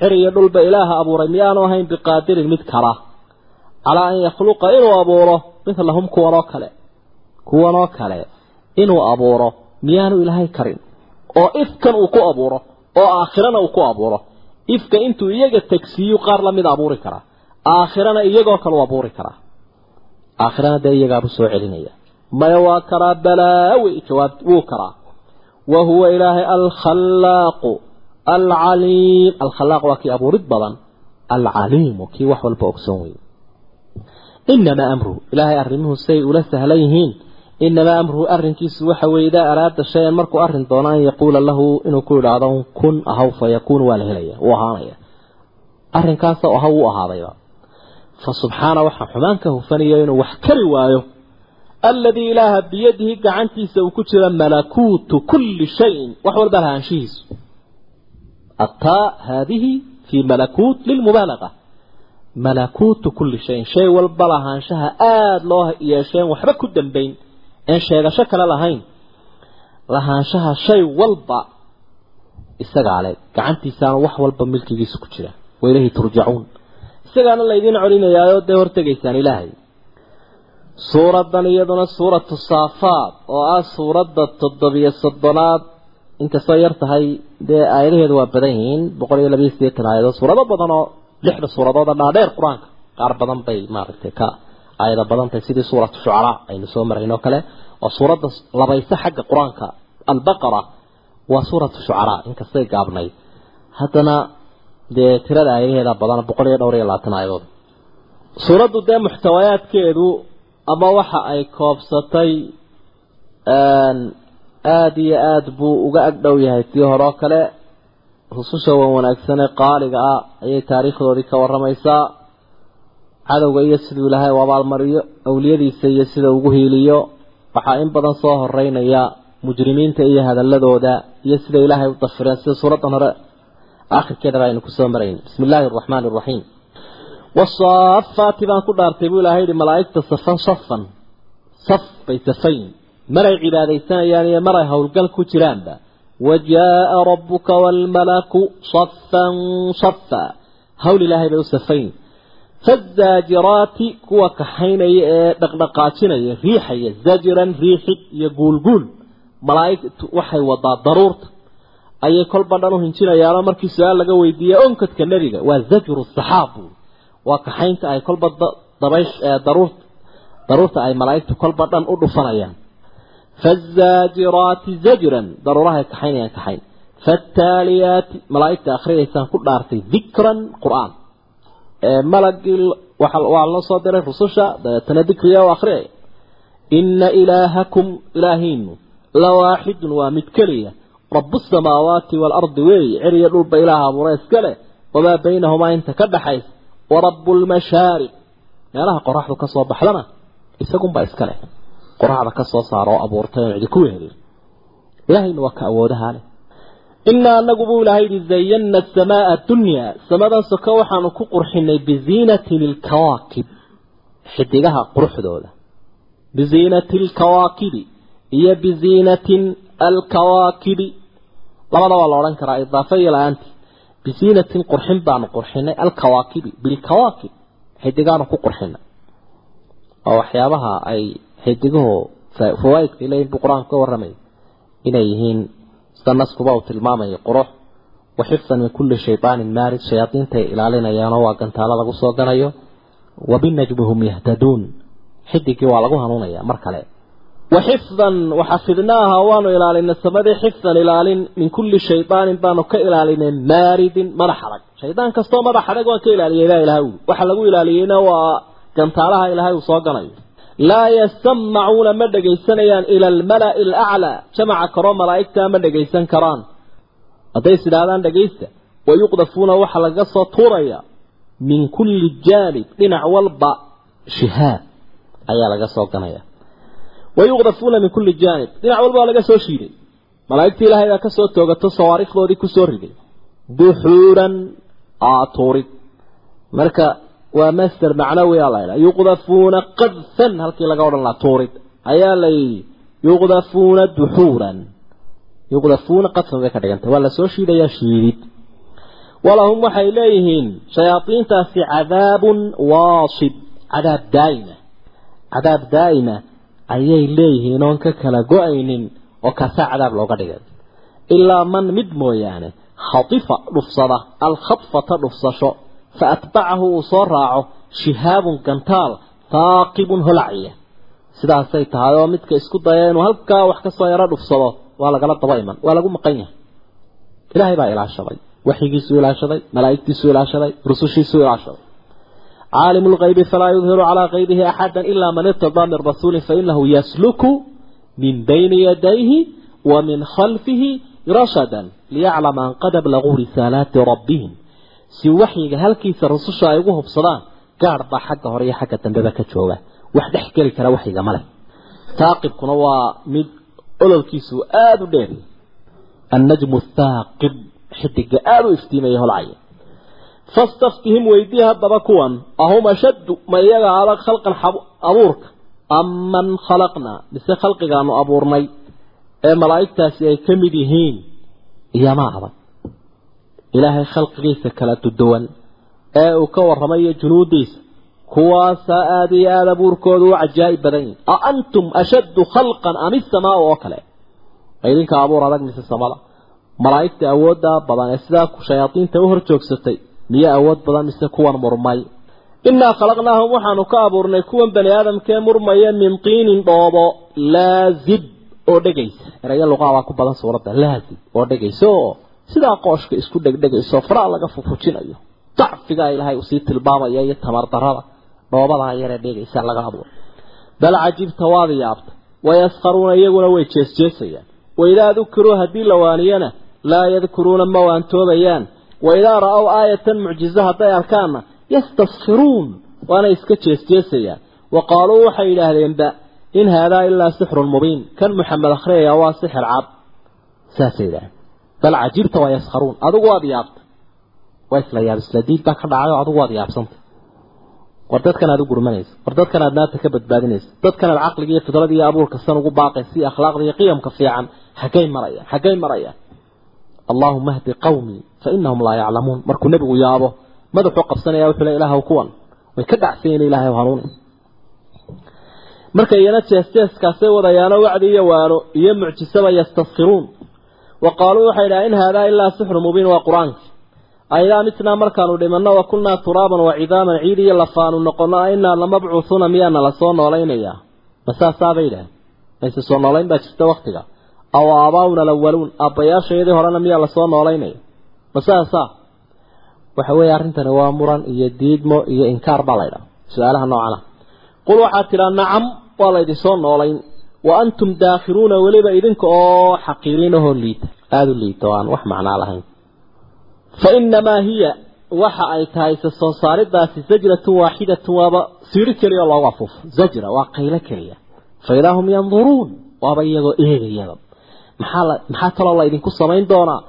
cir iyo dhulba ilaaha abuuray miyaanu ahayn biqaadirin mid kala. Calaa an yakhluqa inuu abuuro midlahum kuwanoo kale. Kuwanoo kale inuu abuuro miyaanu ilaahay karin. Oo ifkan uu ku abuuro oo aakhirana uu ku abuuro. Ifka intuu iyaga tagsiiyu qaar la mid abuuri karaa. Aakhirana iyagoo kale u abuuri karaa aakhirana dee iyagaabu soo celinaya maya waa karaa balaawi jawaab wuu karaa. Wa huwa ilaahay alkhallaaqu alcaliim. Alkhalaaq waa kii abuurid badan alcaliimu kii wax walba ogsoon wey inamaa amruhu ilaahay arrimuhu say ula sahlan yihiin. Inamaa amruhu arrinkiisu waxa weeye idaa araada shay-an markuu arrin doono an yaquula lahu inuu ku idhaahdo kun ahaw fa waa la helaya wuu ahaanaya. Arrinkaasa ahaw wuu ahaadayba fa subxaana waxaa xumaan ka hufanayo inuu wax kari waayo. Alladii ilaaha biyadihi gacantiisa uu ku jira malakuutu kulli shayin. Wax walba lahaanshihiisu. Ataa haadihi fii malakuut lilmubaalaqa malakuutu kulli shayin. Shay walba lahaanshaha aada loo yeesheen waxba ku dambayn een sheegasho kale lahayn. Lahaanshaha shay walba isagaa le gacantiisaana wax isagaana laydiin colinayaayo dee hortegaysaan ilaahay. Suuraddan iyaduna suuratu saafaad oo ah suuradda toddobiyo soddonaad inkastoo yar tahay dee aayadaheedu waa badan yihiin boqol iyo labayo sideetan aayadood. Suurado badan oo lixda suuradooda dhaadheer qur'aanka qaar badan bay maaragtay ka aayada badan tahay sidii suuratu shucaraa aynu soo marayn oo kale oo suuradda labayse xagga qur'aanka albaqara waa suuratu shucaraa inkastay gaabnayd haddana dee tirada aayadaheeda badan boqol iyo dhowr iyo labaatan aayadood. Suuraddu dee muxtawayaadkeedu ama waxa ay koobsatay aada iyo aada buu uga agdhow yahay tii hore oo kale. Rususha wan wanaagsan ee qaaliga ah ayay taariikhdoodii ka warramaysaa. Cadowga iyo siduu ilaahay u abaalmariyo awliyadiisa iyo sida ugu hiiliyo. Waxaa in badan soo horeynaya mujrimiinta iyo hadaladooda iyo sida ilaahay u dafireen sida suuraddan hore akhirkeedaba aynu ku soo marayn bismi illaahi araxmaani araxiim wasaafaati baan ku dhaartay buu ilahay yihi malaa'igta safan safan saf bay safayn. Maray cibaadaysanayaan iyo maray howlgal ku jiraanba. Wajaaa rabbuka waalmalaku safan safa hawl ilaahay bay u safayn. Fazaajiraati kuwa kaxaynaya ee dhaqdhaqaajinaya riixaya zajiran riixid iyo guulguul malaa'igtu waxay wadaa daruurta ayay kolba dhan u hinjinayaanoo markii su'aal laga weydiiyey onkadka nebiga waa zajru saxaab waa kaxaynta ay kolba dabaysh daruurta daruurta ay malaa'igtu kolba dhan u dhufanayaan. Fazaajiraati zajran. Daruurahay kaxaynayaan kaxayn. Faataaliyaati malaa'igta akhriyaysaan ku dhaartay dikran qur'aan. Malagii waa loo soo diray rususha dabeetana dikriga u akhriyaya ina ilaahakum ilaahiinu lawaaxidun waa mid keliya rabu samaawaati waalardi weeye ceriya dhulba ilaaha abuura iska leh wamaa baynahumaa inta ka dhaxaysa warabu lmashaariq meelaha qoraxdu ka soo baxdana isagunbaa iska leh. Qoraxda ka saara oo abuurtay oon cidi ku wehelin. Ilaahayna waa ka awoodahaa leh. Inaa anagu buu ilahay yihi zayanna asamaa adunyaa samadan soko waxaanu ku qurxinay biziinatin ilkawaakib xidigaha quruxdooda. Biziinati alkawaakibi iyo biziinatin alkawaakibi labada waa la odhan karaa idaafa iyo la'aanti biziinatin qurxin baanu qurxinay alkawaakibi. Bilkawaakib xidigaanu ku qurxinay. Oo waxyaabaha ay xidiguhu fawaaidka leeyihiin buu qur'aanku ka warramay inay yihiin sida naskuba uu tilmaamayo qurux. Wa min kulli shaydaanin maarid shayaadiintaay ilaalinayaanoo waa gantaalo lagu soo ganayo. Wabinajmi hum yahtaduun xidigii waa lagu hanuunayaa mar kale waxifdan waxafidnaaha waanu ilaalinay samadii xifdan ilaalin min kulli shaydaanin baanu ka ilaalinay maaridin madax adag. Shaydaan kastoo madax adag waan ka ilaaliyay baa ilahay ui waxa lagu ilaaliyeyna waa gantaalaha ilaahay uu soo ganayo laa yasamacuuna ma dhegaysanayaan ila almala'i alaclaa jamaca karoo malaa'igtaa ma dhegaysan karaan. Hadday is idhaahdaan dhegaysta wayuqdafuuna min kulli jaanib dhinac walba waa laga soo shiiday malaa'igtii ilaahay baa ka toogato sawaarikhdoodii ku soo riday duxuuran aatuurid marka waa master macnawi aa la ydhaha yuqdafuuna qadfan halkii laga odhan lahaa tuurid ayaa la yidhi yuqdafuuna duxuuran yuqdafuuna qadfan bay ka dhigantay waa la soo shiidayaa shiidid walahum waxay leeyihiin shayaadiintaasi cadaabun waasib cadaab daa'ima cadaab daa'ima ayay leeyihiin oon ka kala go'aynin oo kaasaa cadaab looga dhigay. Ilaa man mid mooyaane khatifa dhufsada alkhadfata dhufsasho fa atbacahu uu soo raaco shihaabun gantaal taaqibun holacya sidaasay tahay oo midka isku daya inuu halkaa wax ka soo yaro dhufsado waa lagala daba iman waa lagu maqan yahay. Ilaahay baa ilaashaday waxyigiisuu ilaashaday malaa'igtiisuu ilaashaday rusushiisuu ilaashaday عالم الغيب فلا يظهر على غيبه أحدا إلا من ارتضى من رسول فإنه يسلك من بين يديه ومن خلفه رشدا ليعلم أن قد بلغوا رسالات ربهم si waxyiga halkiisa rususha ay ugu hubsadaan gaar baa xagga hore iyo xagga dambeba ka jooga wax dhex geli kara waxyiga male taaqibkuna waa mid ololkiisu aada u dheer annajmu thaaqib xidiga aada u iftiimaya holcaya fastaftihim weydii haddaba kuwan ahum ashaddu ma iyaga adag khalqan abuurka. Aman khalaqnaa mise khalqigaanu abuurnay ee malaa'igtaasi ay ka mid yihiin iyama adag. Ilaahay khalqigiisa kala duduwan ee uu ka warramayo junuudiisa kuwaasaa aada iyo aada abuurkooda u cajaa'ib badan yihiin a antum ashaddu khalqan am isamaa oo kale? Idinka abuur adag mise samada? Malaa'igta awoodda badan ee sidaa shayaadiinta u hor joogsatay miyo awood badan mise kuwan murmay. Innaa khalaqnaahum waxaanu ka abuurnay kuwan bani aadamkee murmaya min tiinin dhoobo. Laazib oo dhegaysa. Erayo luqaa waa ku badan suuradda. Laazib oo dhegaysa oo sidaa qooshka isku dhegdhegayso faraa laga fufujinayo. Dacfigaa ilaahay u sii tilmaamaya iyo tamar darada dhoobadaa yaree dhegaysa laga abuuray bal cajibta waad yaabta. Wayaskharuuna iyaguna way jeesjeesayaan waidaa dukiruu haddii la waaniyana laa yadkuruuna ma waantoobayaan waidaa ra'ow aayatan mucjizo hadday arkaanna yastaskhiruun waana iska jeesjeesayaan wa qaaluu waxay yidhaahdeenba in haadaa ilaa sixrun mubiin kan maxamed akhriyaya waa sixir cad. Saasay yidhahdeen bal cajibta waa yaskharuun adigu waad yaabta. Waa isla yaab isla diid baa ka dhacay oo adigu waad yaabsanta. War dadkan aad u gurmanaysa war dadkan aad naarta ka badbaadinaysa dadkan aad caqliga iyo fidrada iyo abuurka san ugu baaqaysa iyo akhlaaqda iyo qiyamka fiican xaggay marayaan xaggay marayaan allahuma hdi qawmii fa inahum laa yaclamuun markuu nebigu yaabo madaxuu qabsanaya wuxuu le ilaahw kuwan way ka dhacsayen ilaahay hanuuni marka iyana jees-jeeskaasay wadayaano wacdi iyo waano iyo mucjisaba yastaskiruun wa qaaluu waxay idhaha in haadaa ilaa sixru mubiin waa qur'aanka aidaa mitnaa markaanu dhimanno wa kunnaa turaaban wa cidaaman ciid iyo lafaanu noqonno a inaa lamabcuuhuuna miyaana la soo noolaynayaa ma saasaabay idhaah mayse soo noolayn baa jirta waktiga aw aabaa'una alawaluun aabbayaashayadii horena miyaa la soo noolaynaya ma saasaa waxa weeye arrintani waa muran iyo diidmo iyo inkaar baa laydhaha su'aalaha noocana. Qul waxaad tidhaa nacam waa laydinsoo noolayn. Wa antum daakhiruuna weliba idinka oo xaqiirinahoo liita. Aada u liita o aan wax macnaa lahayn. Fa inamaa hiya waxa ay tahay se soo saaridaasi zajratun waaxidatun waaba siiri keliya loogu afuufo zajra waa qaylo keliya. Fa hum yanduruun waaba iyagoo eegayaba maxaa la maxaa kaloo la samayn doonaa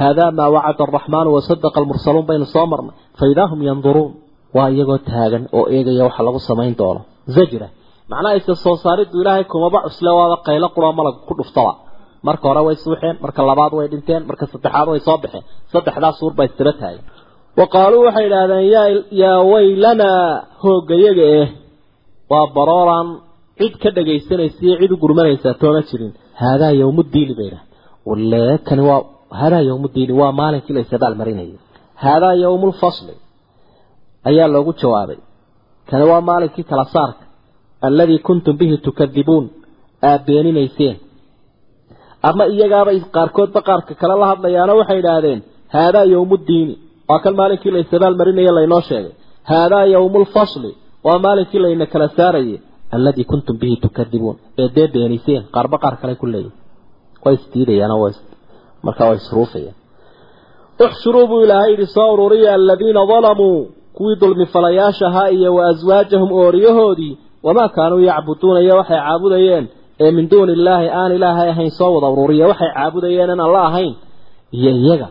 haadaa maa wacada araxmaanu wasadaqa almursaluun baynu soo marnay fa idaa hum yanduruun waa iyagoo taagan oo eegaya waxa lagu samayn doono. Zajra. Macnaha ise soo saariddu ilaahay kumaba cusle waaba qaylo quroo malag ku dhuftaba marka hore way suuxeen marka labaad way dhinteen marka saddexaad way soo baxeen. Saddexdaas suur baa istaba taagan wa qaaluu waxay idhaahdeen yaa yaa waylanaa hoogayaga eh waa barooraan cid ka dhagaysanaysa iyo cid u gurmanaysaa toona jirin haadaa yawmuddiini bay idhahdeen wale kani waa haadaa yawmuddiini waa maalinkii la isadaal marinayay haadaa yowmu lfasli ayaa loogu jawaabay kani waa maalinkii kala saarka alladii kuntum bihi tukadibuun aad beeninayseen ama iyagaaba qaarkoodba qaarka kale la hadlayaano waxay idhaahdeen haadaa yowmuddiini waa kan maalinkii la marinaya laynoo sheegay haadaa yowmu lfasli waa maalinkii layna kala saarayay alladii kuntum bihi tukadibuun ee dee beeniseen qaarba qaar kale ku leeyihiin way isdiidayaan markaa way isruufayaan uxshuruu buu ilaahay yidhi soo ururiya aladiina dalamuu kuwii dulmifalayaasha ahaa iyo wa aswaajahum ooriyahoodii wamaa kaanuu yacbuduuna iyo waxay caabudayeen ee min duuni illaahi aan ilaahay ahayn soo wada ururiya waxay caabudayeen aan alla ahayn. Iyo iyaga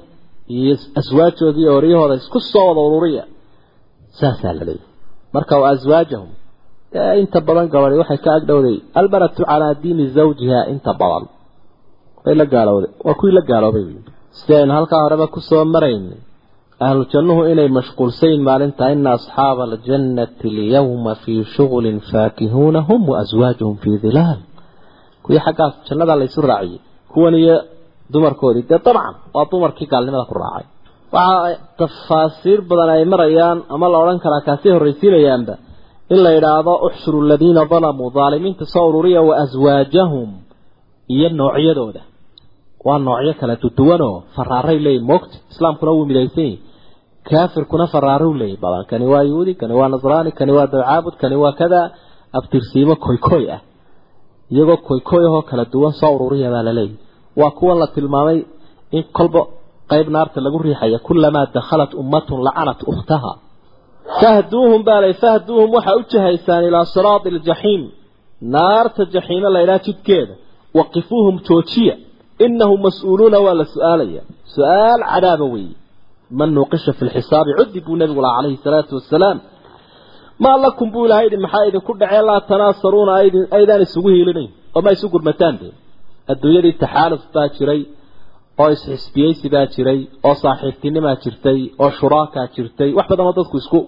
iyo aswaajoodii ooriyahooda isku soo wada ururiya. Saasaa la leeyahy marka wa aswaajahum inta badan gabadhi waxay ka agdhowday almaratu calaa diini zawjiha inta badan. Way la gaalowday. Waa kuwii la gaaloobay. Si aynu halkaa horeba ku soo maraynay ahlu jannuhu inay mashquulsayin maalinta ina asxaaba aljannati alyawma fii shughulin faakihuuna hum waaswaajuhum fii dilaal kuwii xaggaas jannada laysu raaciyey kuwan iyo dumarkoodii. Dee dabcan waa dumarkii gaalnimada ku raacay. Waxa tafaasiir badan ay marayaan ama la odhan karaa kaasii horraysiinayaanba in la yidhaahdo uxshuru aladiina dalamuu daalimiinta soo ururiya wa aswaajahum iyo noocyadooda. Waa noocyo kala duduwanoo faraaray leeyihiin moogta islaamkuna wuu midaysan yihi kaafirkuna faraaruu leeyahy badan kani waa yuhuudi kani waa nasraani kani waa dawcaabud kani waa kada abtirsiimo koykoy ah. Iyagoo koykoy ahoo kala duwan soo ururiya baa laleeyahy waa kuwan la tilmaamay in kolba qayb naarta lagu riixaya kulamaa dakhalat ummatun lacanat ukhtaha fahduuhum baa lay fahduuhum waxaa u jahaysaan ilaa siraati aljaxiim naarta jaxiime laydhaha jidkeeda waqifuuhum joojiya inahum mas'uuluuna waa la su'aalaya su'aal cadaaba weeye man nuuqisha fi lxisaabi cudi buu nabigu laha calayhi salaatu wasalaam maa lakum buu ilahay idhi maxaa idinku dhacee laa tanaasaruuna aydaan isugu hiilinayn oo ma isu gurmataan dee adduunyadii taxaaluf baa jiray oo isxisbiyeysi baa jiray oo saaxiibtinimaa jirtay oo shuraakaa jirtay. Wax badan oo dadku isku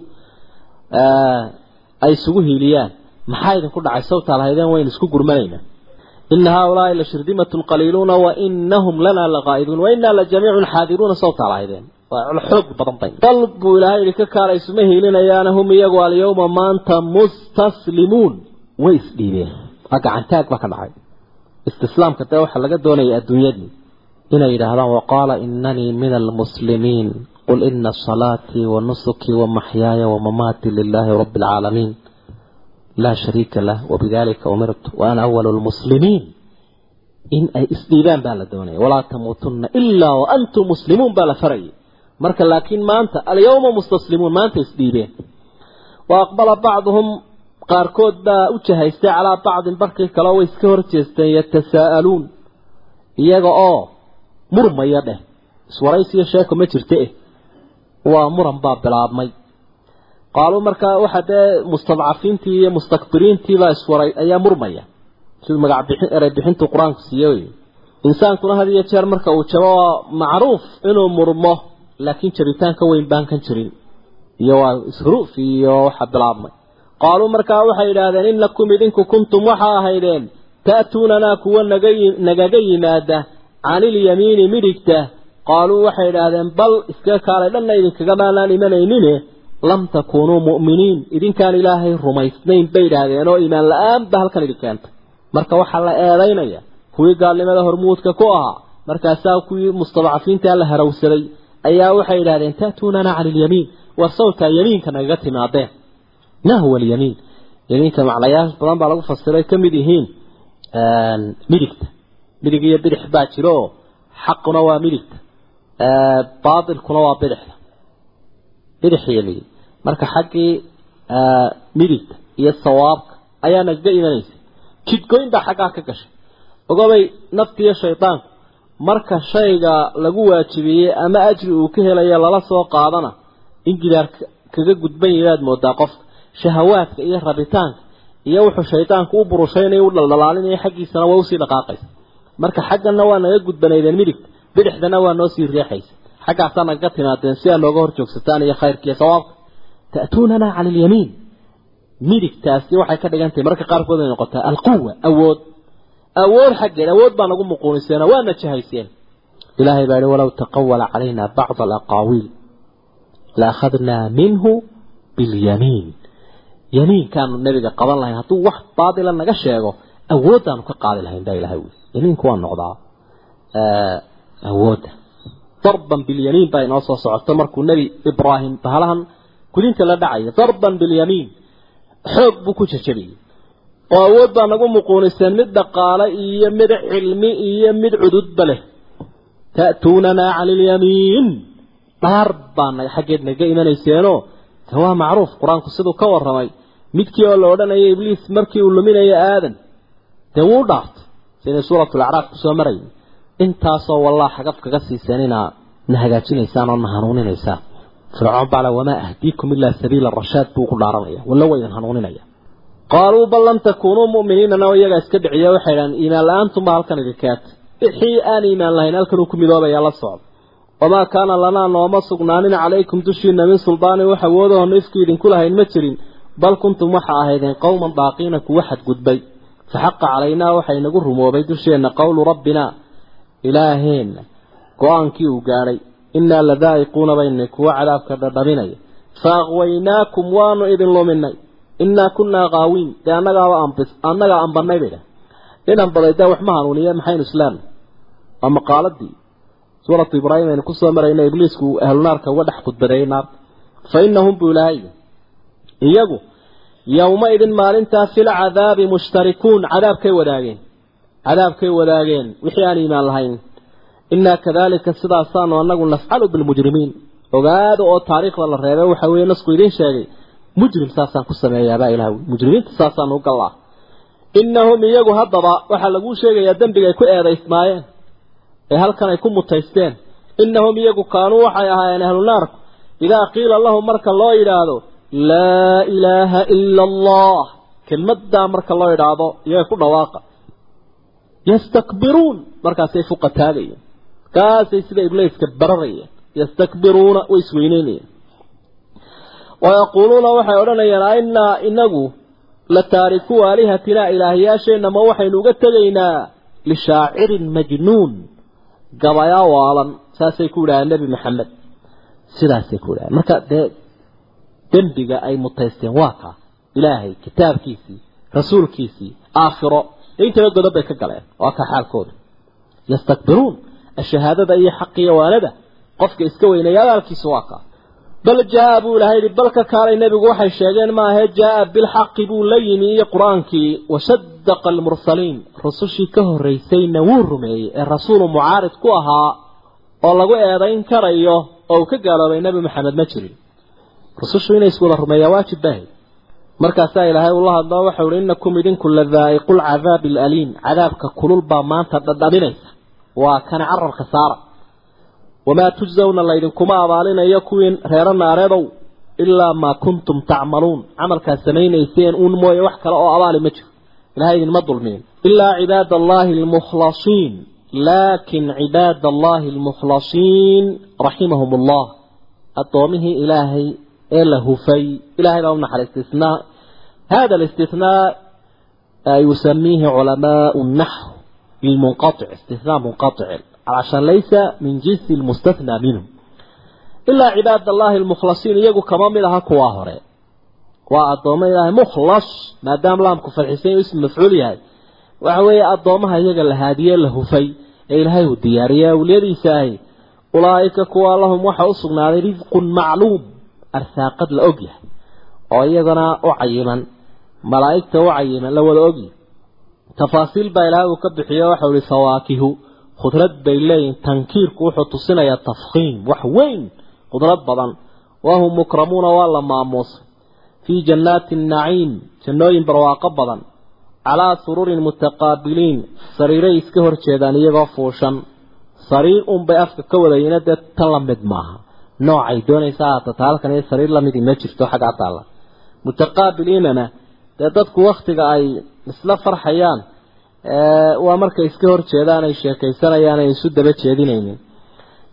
ay isugu hiiliyaan. Maxaa idinku dhacay? Sawtaa lahaydeen waynu isku gurmanaynaa ina haaulaai la shirdimatun qaliiluuna wa inahum lanaa laqaa'iduun wa inaa la jamiicun xaadiruuna sawtaa lahaydeen. Xoog badan bay. Bal buu ilaahay yidhi ka kaala isuma hiilinayaana hum iyagu alyawma maanta mustaslimuun. Way isdhiibeen waa gacantaag baa ka dhacay. Istislaamka dee waxaa laga doonaya adduunyadii inay yidhaahdaan waqaala inanii min almuslimiin qul ina salaatii wa nusukii wa maxyaaya wa mamaatii lilaahi rabbi alcaalamiin laa shariika lah wabidalika umirtu wa ana awalu lmuslimiin in ay isdhiibaan baa la doonaya. Walaa tamuutunna ilaa wa antum muslimuun baa la farayay marka laakiin maanta alyawma mustaslimuun maanta isdhiibeen wa aqbala bacduhum qaarkood baa u jahaystay calaa bacdin barkii kaleo way iska hor jeesteen yatasaa'aluun. Iyaga oo murmaya dheh. Iswaraysiyo sheeko ma jirta eh. Waa muran baa bilaabmay. Qaaluu markaa waxa dee mustadcafiintii iyo mustakbiriintii baa iswaray ayaa murmaya siduu magac bixin erey qur'aanku siiye insaankuna had iyo jeer marka uu jabo waa macruuf inuu murmo laakiin jabitaanka weyn baan kan jirin. Iyo waa isruuf iyo waxa bilaabmay. Qaaluu markaa waxay yidhaahdeen inakum idinku kuntum waxa ahaydeen ta'tuunanaa kuwa naga nagaga yimaada canilyamiini midigta qaaluu waxay idhaahdeen bal iska kaalay dhanna idinkaga maanaan imanaynine lam takuunuu mu'miniin idinkaan ilaahay rumaysnayn bay idhaahdeen oo iimaan la'aan ba halkan idin keentay marka waxaa la eedaynaya kuwii gaalnimada hormuudka ku ahaa markaasaa kuwii mustadcafiinta la harawsaday ayaa waxay idhahdeen ta'tuunana cani ilyamiin war sawtaa yamiinka nagaga timaadeen ma huwa alyamiin yamiinka macnayaal badan baa lagu fasiray ka mid yihiin midigta midig iyo bidix baa jiro. Xaquna waa midigta baatilkuna waa bidixda bidix iyo midig marka xaggii midigta iyo sawaabka ayaa nagaga imanaysa. Jidgoyn baa xaggaa ka gashay. Ogobay naftiiyo shaydaanku marka shayga lagu waajibiyey ama ajri uu ka helayo lala soo qaadana in gidaar kaga gudban yahaad moodaa qofka. Shahawaadka iyo rabitaanka iyo wuxuu shaydaanku u burushaynayo u dhaldhalaalinaya xaggiisana waa u sii dhaqaaqaysa marka xaggana waa naga gudbanaydeen midigta bidixdana waa noo sii riixaysa. Xaggaasaa nagaga timaadeen si aa nooga hor joogsataan iyo khayrkiiyo sawaabka. Ta'tuunana cala alyamiin. Midigtaasi waxay ka dhigan tahay marka qaarkood ay noqotaa alquwa awood. Awood xaggeed awood baa nagu muquuniseen waana jahayseen. Ilaahay baa yihi walow taqawala calayna bacda alaqaawiil la akhadnaa minhu bilyamiin. Yamiinkaanu nebiga qaban lahayn hadduu wax baatila naga sheego awooddaanu ka qaadi lahayn baa ilahay wi yamiinku waa noqdaa awoodda darban bilyamiin baa inoo soo socoto markuu nebi ibraahim bahalahan gudinta la dhacaya darban bilyamiin xoog buu ku jajabiyey. Oo awood baa nagu muquuniseen mid dhaqaale iyo mid cilmi iyo mid cududba leh. Ta'tuunanaa cala alyamiin dhaar baa xaggeed naga imanayseenoo de waa macruuf qur'aanku siduu ka warramay. Midkii oo la odhanaya ibliis markii uu luminayo aadan dee wuu dhaartay siday suuratulacraaf ku soo marayay intaasoo wallah xagaf kaga siiseen inaa na hagaajinaysaan oo na hanuuninaysaan. Fircoon baa le wamaa ahdiikum ilaa sabiila rashaad buu ku dhaaranaya. Walla waydan hanuuninaya. Qaaluu bal lam takuunuu mu'miniinana iyagaa iska dhiciya waxay idhahan iimaan la'aantunbaa halkan idinkaata wixii aan iimaan lahayn halkanuu ku midoobaya la socdo. Wamaa kaana lanaa nooma sugnaanin calaykum dushiina min suldaanin wax awoodahoonu ifki idinku lahayn ma jirin. Bal kuntum waxa ahaydeen qowman daaqiina kuwa xadgudbay fa xaqa calaynaa waxa inagu rumoobay dusheenna qowlu rabbinaa ilaaheenna go'aankii uu gaadhay innaa ladaa'iquuna baynay kuwa cadaabka dhadhaminaya fa aqwaynaakum waanu idin luminay. Innaa kunnaa qaawiin dee annagaaba ambis annagaa ambanay bay dhah in ambaday dee wax ma hanuuniye maxaynu islaamna waa maqaaladii suuratu ibraahim aynu ku soo marayna ibliisku ahlunaarka uga yowma-idin maalintaa fil cadaabi mushtarikuun cadaabkay wadaageen. Cadaabkay wadaageen. Wixii aan iimaan lahayn. Innaa kadaalika sidaasaanu annagu nafcalu bilmujrimiin ogaada oo taariikhda la reebay waxa weeye nasku idiin sheegay mujrim saasaan ku sameeyaabaa ilaah mujrimiinta saasaanu u gallaa. Innahum iyagu haddaba waxaa laguu sheegayaa dembiga ay ku eedaysmaayeen ee halkan ay ku mutaysteen. Innahum iyagu kaanuu waxay ahaayeen ahlu naarku idaa qiila lahum marka loo yidhaahdo laa ilaaha ila allah kelmaddaa marka loo yidhaahdo iyaga ku dhawaaqa. Yastakbiruun. Markaasay fuqa kaasay sida ibliiska bararayeen. Yastakbiruuna way isweyneynayeen. Wayaquuluuna waxay odhanayaan ainaa inagu la taarikuu aalihatinaa ilaahyaasheenna ma waxaynu uga tegaynaa lishaacirin majnuun. Gabayaa waalan saasay ku yidhahaan nebi maxamed. Sidaasay ku yidhahaan marka dee dembiga ay mutaysteen waa kaa ilaahay kitaabkiisii rasuulkiisii aakhiro intaba godob bay ka galeen. Waa kaa xaalkooda yastakbiruun ashahaadada iyo xaqiyo waanada qofka iska weynaya abaalkiisu waa kaa bal jaa buu ilahay yihi bal ka kaalay nebigu waxay sheegeen maahe jaa bilxaqi buu la yimi iyo qur'aankii washadaqa almursaliin. Rusushii ka horraysayna wuu rumeeyey ee rasuulu mucaarid ku ahaa oo lagu eedayn karayo oo uu ka gaaloobay nebi maxamed ma jirin rusushu inay iswada rumeeyaa waajib bahay markaasaa ilaahay ula hadloo waxau ihi innakum idinku ladaa'iqu lcadaabi alaliim cadaabka kulul baa maanta dhadhaminaysa. Waa kana cararka saara. Wamaa tujsawna laydinkuma abaalinayo kuwii reero naareedow ilaa maa kuntum tacmaluun. Camalkaad samaynayseen uun mooye wax kale oo abaali ma jiro. Ilahay idinma dulmiin. Ilaa cibaada allahi almukhlasiin laakin cibaada allahi almukhlasiin raximahum allah addoomihii ilaahay ee la hufay ilahay baa u naxariistay isnaa hada alistithnaa yusamiihi culamaau naxw lilmunqatic istithnaa munqatic عشان ليس من جنس المستثنى منه إلا عباد الله المخلصين يجوا كمان منها كواهرة وأضم إله مخلص ما دام لام كفر حسين اسم مفعول هاي وعوي أضمها يجا الهادية له في إلهي الديارية وليدي ساهي أولئك كوا لهم وحا أصغنا رزق معلوم arsaaqad la og yahay oo iyadana u cayiman malaa'igta u cayiman la wada ogyahay tafaasiil baa ilaahay uu ka bixiyo waxau ihi sawaakihu khudrad bay leeyihiin tankiirku wuxuu tusinayaa tafkiim wax weyn khudrad badan. Wahum mukramuuna waa la maamuusay. Fii jannaati naciim jannooyin barwaaqo badan. Calaa sururin mutaqaabiliin sariiray iska horjeedaan iyagoo fuushan. Sariir unbay afka ka wadayina dee tan la mid maaha noocay doonaysaa haatata halkan iyo sariir lamidi ma jirto xaggaa taalla mutaqaabiliinana dee dadku wakhtiga ay isla farxayaan waa markay iska hor jeedaan ay sheekaysanayaan ay isu daba jeedinaynin.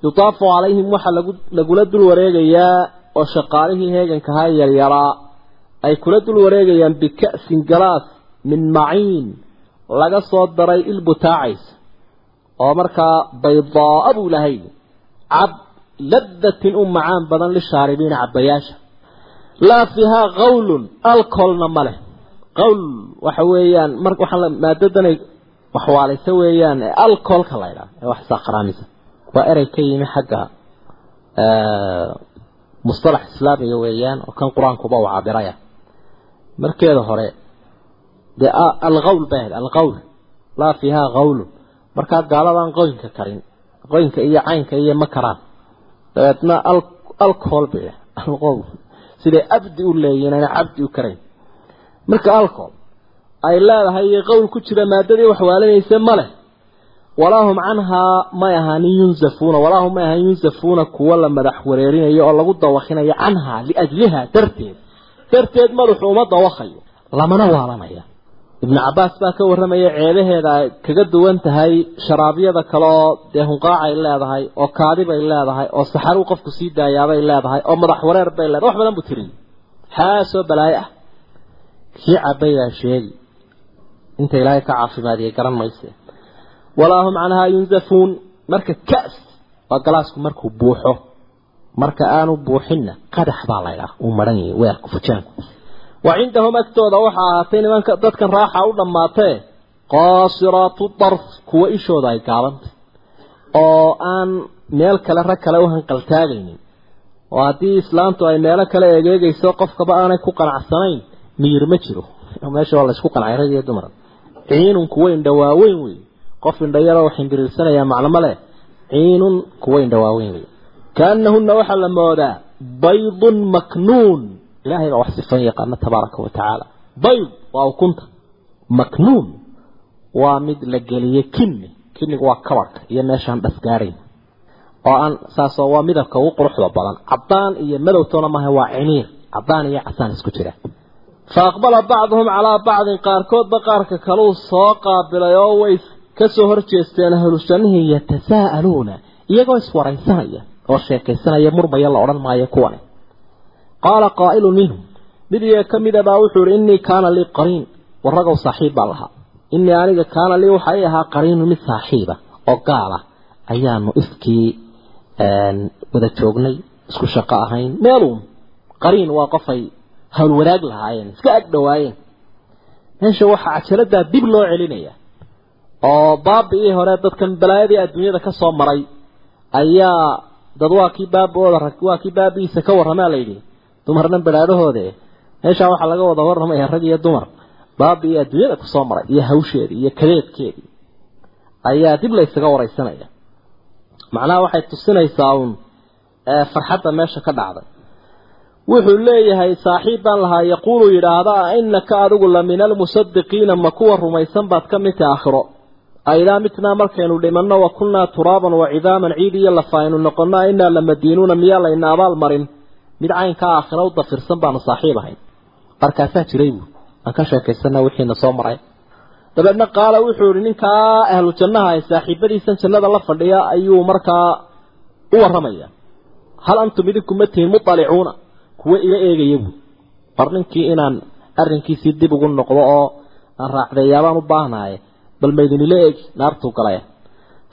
Yutaafu calayhim waxaa lagu lagula dul wareegayaa oo shaqaalihii heegankahaa yaryaraa ay kula dul wareegayaan bika'sin galaas min maciin laga soo daray il butaacaysa oo markaa baydaaa buu lahay cad ladatin u macaan badan lishaaribiina cabayaasha laa fiihaa qawlun alcoolna ma leh. Qawl waxa weeyaan mar waxaa maadadanay waxwaalaysa weeyaan alcoolka la ydhaha ee wax saaqraamisa waa erey ka yimi xagga mustalax islaamiga weeyaan oo kan qur'aankuba uu cabiraya markeeda hore dee alqawl baa hel alqawl. Laa fiihaa qawlun. Markaa gaaladaan qoynka karin qoynka iyo caynka iyo ma karaan dabeedna alcool bay alqowl siday abdi u leeyihiin ana cabdi u karayn? Marka alcool ay leedahay iyo qowl ku jira maadadii wax waalinaysa ma leh. Walaa hum canhaa may ahaanin yunzafuuna walaa hum may ahaan yunzafuuna kuwa la madax wareerinayo oo lagu dawakinayo canhaa liajliha darteed. Darteed madaxu uma dawakayo lamana waalanaya ibnu cabaas baa ka warramaya ceebaheeda ay kaga duwan tahay sharaabyada kale oo dee hunqaacay leedahay oo kaadibay leedahay oo saxaruu qofku sii daayaabay leedahay oo madax wareer bay leedahay. Wax badan buu tiriy xaasoo balaayo ah. Kii cabay baa sheegi. Inta ilaahay ka caafimaadiyay garan mayse. Walaa hum canhaa yunzafuun. Marka ka's waa galaasku markuu buuxo. Marka aanu buuxinna qadax baa laydhaha uu maran yahay fujaanku wa cindahum agtooda waxaa ahaatay nimanka dadkan raaxa u dhammaatee qaasiraatu darf kuwa ishooda ay gaabantay. Oo aan meel kale rag kale u hanqaltaagaynin oo haddii islaamtu ay meelo kale egeegayso qofkaba aanay ku qanacsanayn miyir ma jiro. Meesha waa laysku qancay rag iyo dumar. Ciinun kuwa indhawaaweyn wey qof indhayaroo ximbirirsanaya maclamo leh ciinun kuwa indhawaaweyn wey kaanahunna waxaa la moodaa baydun maknuun ilaahay baa wax sifan yaqaana tabaaraka wa tacaala. Bayd waa ukunta. Maknuun waa mid la geliyey kinni. Kinnigu waa kabarka iyo meeshaan dhasgaarayn oo aan saasoo waa midabka ugu quruxda badan. Caddaan iyo madowtoona maaha waa ciniir caddaan iyo casaan isku jira. Fa aqbala bacduhum calaa bacdin qaarkoodba qaarka kaluu soo qaabilay oo way ka soo horjeesteen ahlushannihii yatasaa'aluuna iyagoo iswaraysanaya oo sheekaysanaya murmaya la odhan maayo kuwani qaala qaa'ilun minhum. Mid iyaga ka mid a baa wuxuu ihi innii kaana lii qariin. Warragow saaxiib baan lahaa. Innii aniga kaana lii waxa i ahaa qariinu mid saaxiiba oo gaala ayaanu ifkii wada joognay isku shaqo ahayn. Meeluun qariin waa qofay hawlwanaag lahaayeen iska ag dhawaayeen meesha waxaa cajaladaa dib loo celinaya oo baabi'ii hore dadkan balaayadii adduunyada ka soo maray ayaa dad waa kii baabooda waa kii baabihiisa ka warramaa layidhi dumarna balaadhahoode meeshaa waxaa laga wada warramaya rag iyo dumar. Baabi'ii adduunyada ku soo maray iyo hawsheedii iyo kadeedkeedii ayaa dib la ysaga waraysanaya. Macnaha waxay tusinaysaa uun farxadda meesha ka dhacday. Wuxuu leeyahay saaxiib baan lahaa yaquulu yidhaahda innaka adigu la min almusadiqiina ma kuwa rumaysan baad ka mid tahay aakhiro. Aidaa mitnaa markaynu dhimanno wa kunnaa turaaban wa cidaaman ciid iyo lafa aynu noqonno innaa lamadiinuuna miyaa layna abaal marin mid caynkaa aakhiro u dafirsan baanu saaxiib ahayn markaasaa jiray buu. Aan ka sheekaysana wixiina soo maray. Dabeedna qaala wuxuu yihi ninkaa ahlu jannaha ay saaxiibadiisan jannada la fadhiya ayuu markaa u warramaya hal antum idinku ma tihiin muطalicuuna kuwa ila eegaya buu. War ninkii inaan arrinkiisii dib ugu noqdo oo aan raacdeeyaabaan u baahnaye bal maydinila eegi naartuu galaya.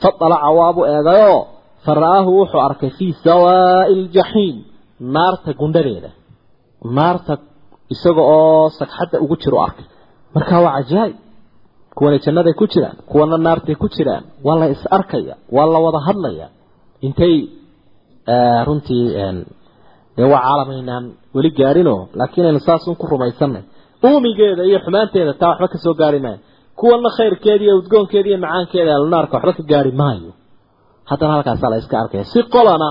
Fadalaca waabuu eegayoo? Fa ra'aahu wuxuu arkay fii sawaa'i ljaxiim naarta gundhadeeda naarta isaga oo sagxadda ugu jiro arkay. Markaa waa cajaayib kuwana jannaday ku jiraan kuwana naartay ku jiraan waa la is arkaya waa la wada hadlaya. Intay runtii dee waa caalamaynaan weli gaadhinoo laakiin aynu saasun ku rumaysanay uumigeeda iyo xumaanteeda taa waxba ka soo gaari maayo kuwana khayrkeeda iyo udgoonkeeda iyo macaankeeda ahlunaarka waxba ka gaari maayo. Haddana halkaasaa la iska arkaya. Si qolana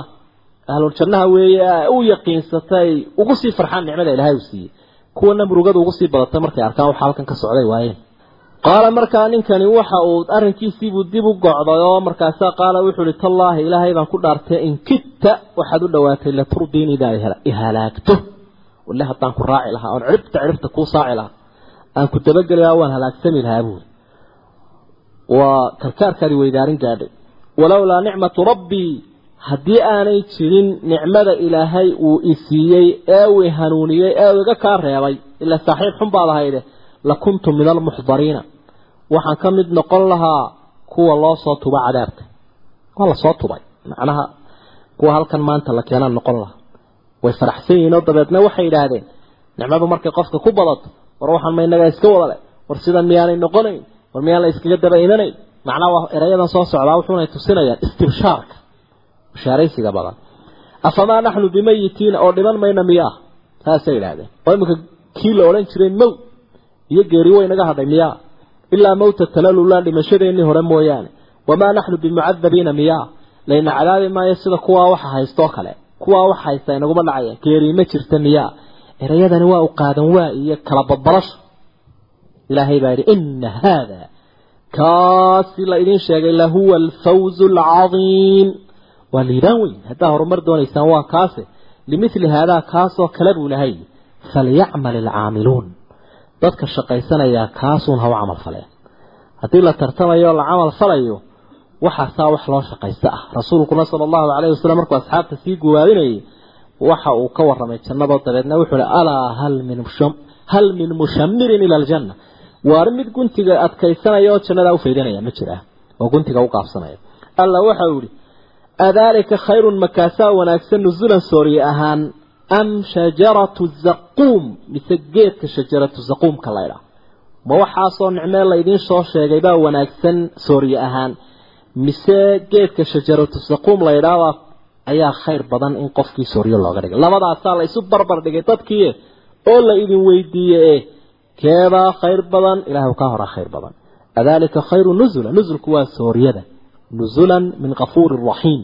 ahlul jannaha weeye u yaqiinsatay ugu sii farxaan nicmada ilaahay uu siiyey. Kuwana murugada ugu sii badatay markay arkaan waxa halkan ka socday waayeen qaala markaa ninkani waxa uu arrinkiisiibuu dib u gocday oo markaasaa qaala wuxuu ihi tallaahi ilaahay baan ku dhaartay in kidta waxaad u dhowaatay laturdiin idaa ihalaagto wale haddaan ku raaci lahaa oon ciribta ciribta kuu saaci lahaa aan ku dabageli lahaa waan halaagsami lahaa buuri waa karkaarkaadi weydaarin gaadhay. Walowlaa nicmatu rabbii haddii aanay jirin nicmada ilaahay uu isiiyey ee uu hanuuniyey ee uu iga kaa reebay ila saaxiib xun baad ahayde lakuntu min almuxdariina waxaan ka mid noqon lahaa kuwa loo soo tuba cadaabka. Waa la soo tubay macnaha kuwa halkan maanta la keenaan noqon laha way faraxsan yihiin oo dabeedna waxay yidhaahdeen nicmadu markay qofka ku badato war waxaan ma iska wada leh. War sidan miyaanay noqonayn? War miyaan la iskaga daba imanayn macnaha waa erayadan soo socdaa wuxuunay tusinayaan istibshaarka bashaaraysiga badan. Afamaa naxnu bimayitiina oo dhiman mayna miyaa saasay yidhaahdeen. Oo iminka kii la odhan jiray mow iyo geeri way naga hadhay miyaa ilaa mawta talalulaa dhimashadeennii hore mooyaane. Wamaa naxnu bimucadabiina miyaa layna cadaabi maayo sida kuwaa waxa haystoo kale. Kuwaa waxa haysta inaguma dhacaya. Geeri ma jirta miyaa erayadani waa u qaadan waa iyo kala badbalasho ilaahay baa yidhi ina haada kaasi la idin sheegay lahuwa alfawzu alcadiim waa liibaan weyn. Haddaa horumar doonaysaan waa kaase. Limithli haadaa kaasoo kale buu ilahay falyacmal alcaamiluun. Dadka shaqaysanayaa kaasuun ha u camal faleen haddii la tartamayo la camal falayo waxaasaa wax loo shaqaysta ah. Rasuulkuna sala allahu calayhi wasalam markuu asxaabta sii guwaadinayay waxa uu ka warramay jannadoo dabeedna wuxuu hi alaa hal min hal min mushamirin ila aljanna. Waar mid guntiga adkaysanaya oo jannadaa ufaydanaya ma jira. Oo guntiga u qaabsanaya alla waxa uu yihi adaalika khayrun makaasaa wanaagsan nusulan sooriye ahaan am shajaratu zaquum mise geedka shajaratu zaquumka laydhaa ma waxaasoo nicmee laydiin soo sheegay baa wanaagsan sooriye ahaan mise geedka shajaratu zaquum laydhaabaa ayaa khayr badan in qofkii sooriye looga dhigay labadaasaa la isu barbar dhigay dadkii oo la idin weydiiye e keebaa khayr badan ilahay kaa horaa khayr badan adalika khayru nuzula nuzulku waa sooriyada nuzulan min kafuuri raxiim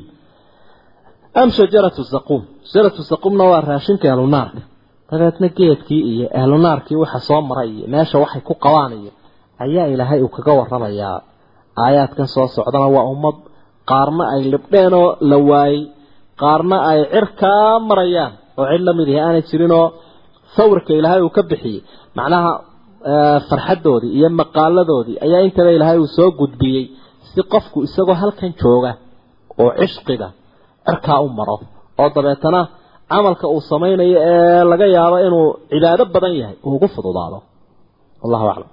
am shajaratu zaquum. Shajaratu zaquumna waa raashinka ahlunaarka dabeedna geedkii iyo ahlunaarkii waxa soo maray iyo meesha waxay ku qabaan iyo ayaa ilaahay uu kaga waramayaa aayaadkan soo socdana waa ummad qaarna ay libdheen oo la waayey qaarna ay cirkaa marayaan oo cid la mid ihi aanay jirinoo sawirka ilaahay uu ka bixiyey. Macnaha farxaddoodii iyo maqaaladoodii ayaa intaba ilaahay uu soo gudbiyey si qofku isagoo halkan jooga oo cishqiga cirkaa u maro oo dabeetana camalka uu samaynayo ee laga yaabo inuu cibaado badan yahay uu ugu fududaado. Wallahu aclam